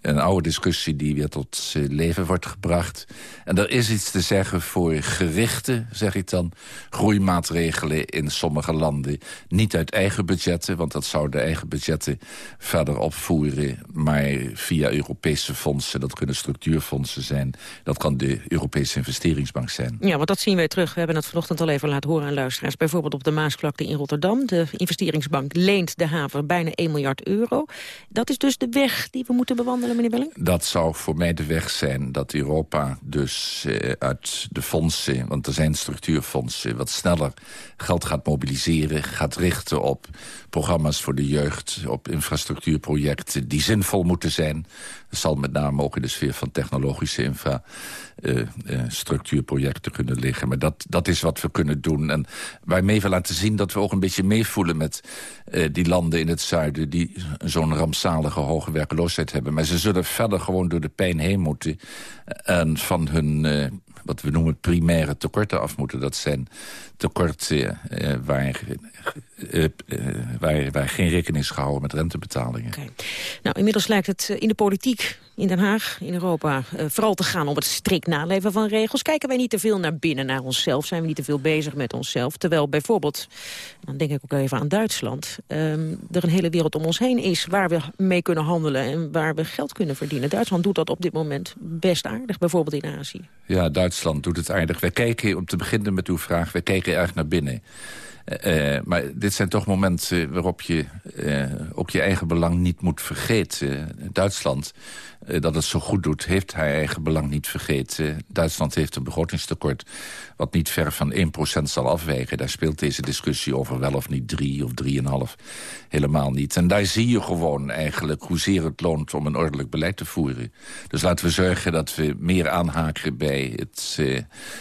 Speaker 37: een oude discussie die weer tot leven wordt gebracht. En er is iets te zeggen voor gerichte, zeg ik dan, groeimaatregelen in sommige landen. Niet uit eigen budgetten, want dat zou de eigen budgetten verder opvoeren. Maar via Europese fondsen, dat kunnen structuurfondsen zijn. Dat kan de Europese investeringsbank zijn.
Speaker 4: Ja, want dat zien wij terug. We hebben het vanochtend al even laten horen aan luisteraars. Bijvoorbeeld op de Maasvlakte in Rotterdam. De investeringsbank leent de haven bijna 1 miljard euro. Dat is dus de weg die we moeten bewandelen
Speaker 37: dat zou voor mij de weg zijn dat Europa dus eh, uit de fondsen... want er zijn structuurfondsen, wat sneller geld gaat mobiliseren... gaat richten op programma's voor de jeugd, op infrastructuurprojecten... die zinvol moeten zijn. Dat zal met name ook in de sfeer van technologische infrastructuurprojecten uh, uh, kunnen liggen. Maar dat, dat is wat we kunnen doen. En waarmee we laten zien dat we ook een beetje meevoelen met uh, die landen in het zuiden... die zo'n rampzalige hoge werkloosheid hebben. Maar ze zullen verder gewoon door de pijn heen moeten... en van hun wat we noemen primaire tekorten af moeten. Dat zijn tekorten uh, waar, uh, waar, waar geen rekening gehouden met rentebetalingen. Okay.
Speaker 4: Nou, inmiddels lijkt het in de politiek in Den Haag, in Europa, vooral te gaan om het strikt naleven van regels. Kijken wij niet te veel naar binnen, naar onszelf? Zijn we niet te veel bezig met onszelf? Terwijl bijvoorbeeld, dan denk ik ook even aan Duitsland... Um, er een hele wereld om ons heen is waar we mee kunnen handelen... en waar we geld kunnen verdienen. Duitsland doet dat op dit moment best aardig, bijvoorbeeld in Azië.
Speaker 37: Ja, Duitsland doet het aardig. Wij kijken, om te beginnen met uw vraag, wij kijken erg naar binnen. Uh, maar dit zijn toch momenten waarop je ook je eigen belang niet moet vergeten. Duitsland, dat het zo goed doet, heeft haar eigen belang niet vergeten. Duitsland heeft een begrotingstekort wat niet ver van 1% zal afwijken. Daar speelt deze discussie over wel of niet 3 of 3,5 helemaal niet. En daar zie je gewoon eigenlijk hoezeer het loont om een ordelijk beleid te voeren. Dus laten we zorgen dat we meer aanhaken bij het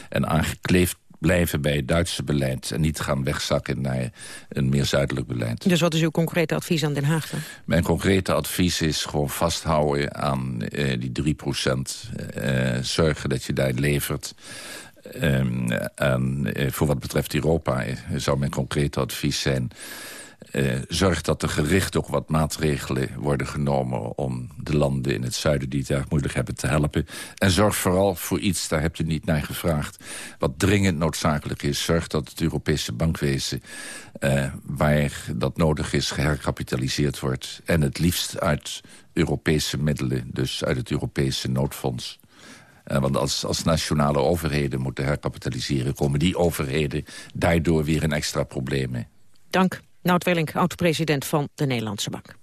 Speaker 37: en aangekleefd blijven bij het Duitse beleid... en niet gaan wegzakken naar een meer zuidelijk beleid.
Speaker 4: Dus wat is uw concrete advies aan Den Haag dan?
Speaker 37: Mijn concrete advies is gewoon vasthouden aan uh, die 3 procent. Uh, zorgen dat je daar levert. Um, en uh, voor wat betreft Europa zou mijn concrete advies zijn... Uh, zorg dat er gericht ook wat maatregelen worden genomen... om de landen in het zuiden die het erg moeilijk hebben te helpen. En zorg vooral voor iets, daar hebt u niet naar gevraagd... wat dringend noodzakelijk is. Zorg dat het Europese bankwezen... Uh, waar dat nodig is, geherkapitaliseerd wordt. En het liefst uit Europese middelen, dus uit het Europese noodfonds. Uh, want als, als nationale overheden moeten herkapitaliseren... komen die overheden daardoor weer in extra problemen.
Speaker 4: Dank. Nout Welling, oud-president van de Nederlandse Bank.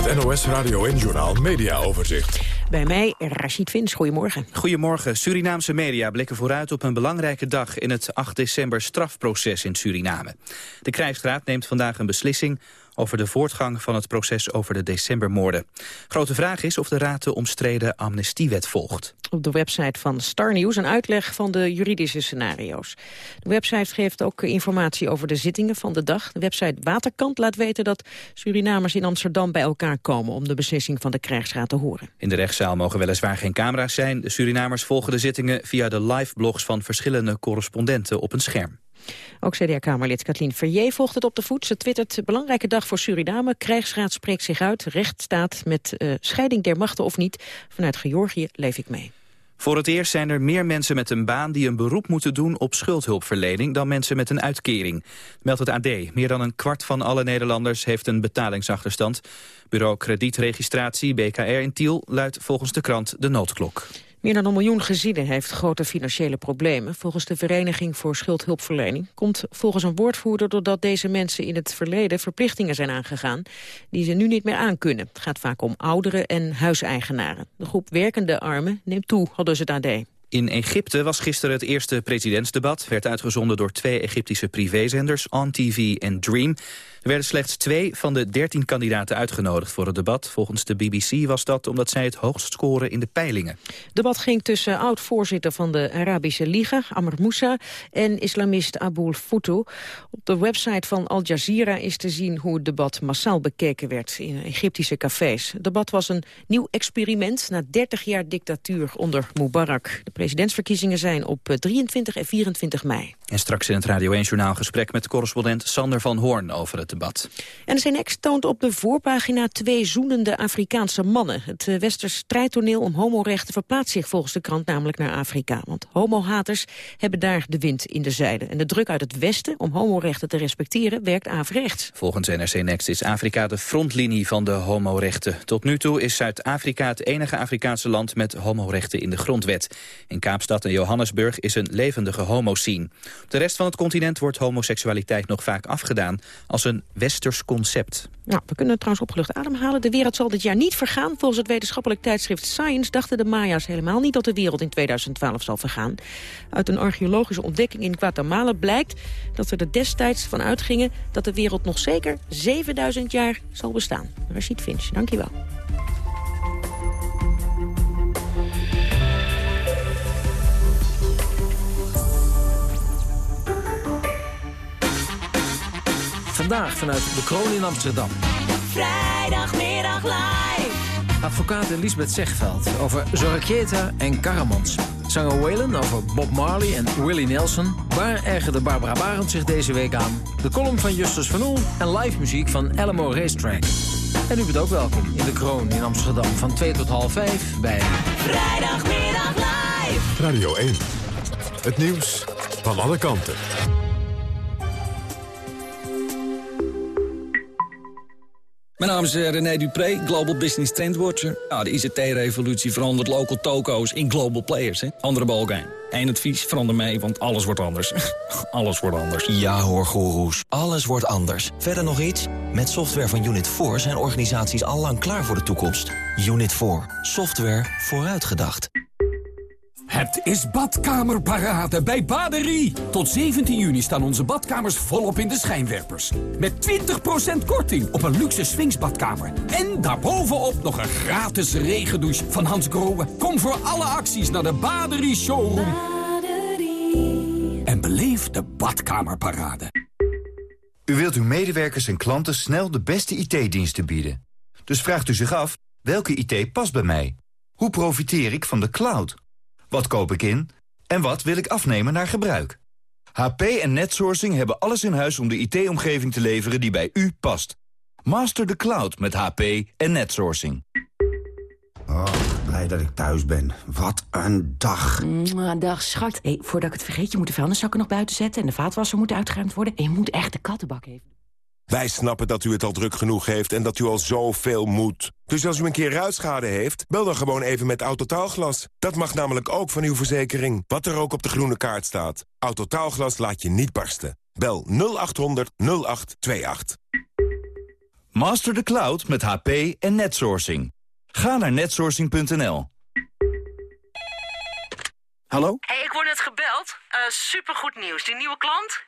Speaker 1: Het NOS Radio en Journaal Media Overzicht.
Speaker 4: Bij mij Rashid Vins, goedemorgen.
Speaker 2: Goedemorgen. Surinaamse media blikken vooruit op een belangrijke dag... in het 8 december strafproces in Suriname. De krijgsraad neemt vandaag een beslissing over de voortgang van het proces over de decembermoorden. Grote vraag is of de Raad de omstreden amnestiewet volgt.
Speaker 4: Op de website van Star News een uitleg van de juridische scenario's. De website geeft ook informatie over de zittingen van de dag. De website Waterkant laat weten dat Surinamers in Amsterdam bij elkaar komen... om de beslissing van de krijgsraad te horen.
Speaker 2: In de rechtszaal mogen weliswaar geen camera's zijn. De Surinamers volgen de zittingen via de live-blogs van verschillende correspondenten op een scherm.
Speaker 4: Ook CDA-kamerlid Kathleen Verrier volgt het op de voet. Ze twittert, belangrijke dag voor Suriname. Krijgsraad spreekt zich uit. Recht staat met uh, scheiding der machten of niet. Vanuit Georgië leef ik mee.
Speaker 2: Voor het eerst zijn er meer mensen met een baan die een beroep moeten doen op schuldhulpverlening dan mensen met een uitkering. Meldt het AD. Meer dan een kwart van alle Nederlanders heeft een betalingsachterstand. Bureau Kredietregistratie, BKR in Tiel, luidt volgens de krant de noodklok.
Speaker 4: Meer dan een miljoen gezinnen heeft grote financiële problemen. Volgens de Vereniging voor Schuldhulpverlening komt volgens een woordvoerder doordat deze mensen in het verleden verplichtingen zijn aangegaan die ze nu niet meer aankunnen. Het gaat vaak om ouderen en huiseigenaren. De groep werkende armen neemt toe, al dus het AD.
Speaker 2: In Egypte was gisteren het eerste presidentsdebat. Werd uitgezonden door twee Egyptische privézenders, On TV en Dream. Er werden slechts twee van de dertien kandidaten uitgenodigd voor het debat. Volgens de BBC was dat omdat zij het hoogst scoren in de peilingen.
Speaker 4: Het debat ging tussen oud-voorzitter van de Arabische Liga, Amr Moussa, en islamist Abul Foutu. Op de website van Al Jazeera is te zien hoe het debat massaal bekeken werd in Egyptische cafés. Het debat was een nieuw experiment na 30 jaar dictatuur onder Mubarak. De presidentsverkiezingen zijn op 23 en 24 mei.
Speaker 2: En straks in het Radio 1-journaal gesprek met correspondent Sander van Hoorn over het debat.
Speaker 4: En de toont op de voorpagina twee zoenende Afrikaanse mannen. Het eh, westers strijdtoneel om homorechten verplaatst zich volgens de krant namelijk naar Afrika. Want homohaters hebben daar de wind in de zijde. En de druk uit het westen om homorechten te respecteren werkt averechts.
Speaker 2: Volgens NRC Next is Afrika de frontlinie van de homorechten. Tot nu toe is Zuid-Afrika het enige Afrikaanse land met homorechten in de grondwet. In Kaapstad en Johannesburg is een levendige homoscene. Op de rest van het continent wordt homoseksualiteit nog vaak afgedaan als een westers concept.
Speaker 4: Nou, we kunnen trouwens opgelucht ademhalen. De wereld zal dit jaar niet vergaan. Volgens het wetenschappelijk tijdschrift Science dachten de Maya's helemaal niet dat de wereld in 2012 zal vergaan. Uit een archeologische ontdekking in Guatemala blijkt dat ze er destijds van uitgingen dat de wereld nog zeker 7000 jaar zal bestaan. Rashid Finch, dankjewel.
Speaker 38: Vandaag vanuit de Kroon in Amsterdam.
Speaker 21: Vrijdagmiddag live.
Speaker 38: Advocaat Elisabeth Zegveld over Zorrekieta en Karamans. Zanger Waylon over Bob Marley en Willie Nelson. Waar ergerde Barbara Barend zich deze week aan? De column van Justus van Oel en live muziek van Alamo Racetrack. En u bent ook welkom in de Kroon in Amsterdam van 2 tot half 5 bij...
Speaker 21: Vrijdagmiddag live.
Speaker 39: Radio 1. Het nieuws van alle kanten.
Speaker 40: Mijn naam is eh, René Dupré, Global Business Trendwatcher. Ja, de ICT-revolutie verandert local toko's in global players. Hè? Andere balkijn. Eén advies, verander mee, want alles wordt anders. [LAUGHS] alles wordt anders.
Speaker 41: Ja hoor, goeroes. Alles wordt anders. Verder nog iets? Met software van Unit 4 zijn organisaties al lang klaar voor de toekomst. Unit 4. Software vooruitgedacht.
Speaker 42: Het is badkamerparade bij Baderie. Tot 17 juni staan onze badkamers volop in de schijnwerpers. Met 20% korting op een luxe swingsbadkamer. En daarbovenop nog een gratis regendouche van Hans Grohe. Kom voor alle acties naar de Baderie Showroom. Baderie. En beleef de badkamerparade.
Speaker 43: U wilt uw medewerkers en klanten snel de beste IT-diensten bieden. Dus vraagt u zich af, welke IT past bij mij? Hoe profiteer ik van de cloud? Wat koop ik in? En wat wil ik afnemen naar gebruik? HP en Netsourcing hebben alles in huis om de IT-omgeving te leveren die bij u past. Master the cloud met HP en Netsourcing.
Speaker 44: Oh, blij dat ik thuis ben. Wat een dag.
Speaker 25: Mm, dag, schat. Hey, voordat ik het vergeet, je moet de vuilniszakken nog buiten zetten... en de vaatwasser moet uitgeruimd worden. En je moet echt de kattenbak even...
Speaker 1: Wij snappen dat u het al druk genoeg heeft en dat u al zoveel moet. Dus als u een keer ruitschade heeft, bel dan gewoon even met Autotaalglas. Dat mag namelijk ook van uw verzekering, wat er ook op de groene kaart staat. Autotaalglas laat je niet barsten. Bel 0800 0828.
Speaker 43: Master the cloud met HP en Netsourcing.
Speaker 45: Ga naar netsourcing.nl.
Speaker 42: Hallo?
Speaker 46: hey, ik word net gebeld. Uh, supergoed nieuws. Die nieuwe klant?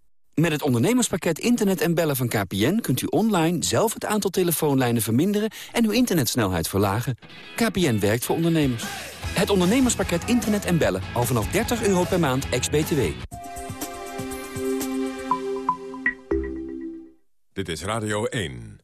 Speaker 42: Met het ondernemerspakket Internet en Bellen van KPN... kunt u online zelf het aantal telefoonlijnen verminderen... en uw internetsnelheid verlagen. KPN werkt voor ondernemers. Het ondernemerspakket Internet en Bellen. Al vanaf 30 euro per maand, ex-BTW.
Speaker 1: Dit is Radio 1.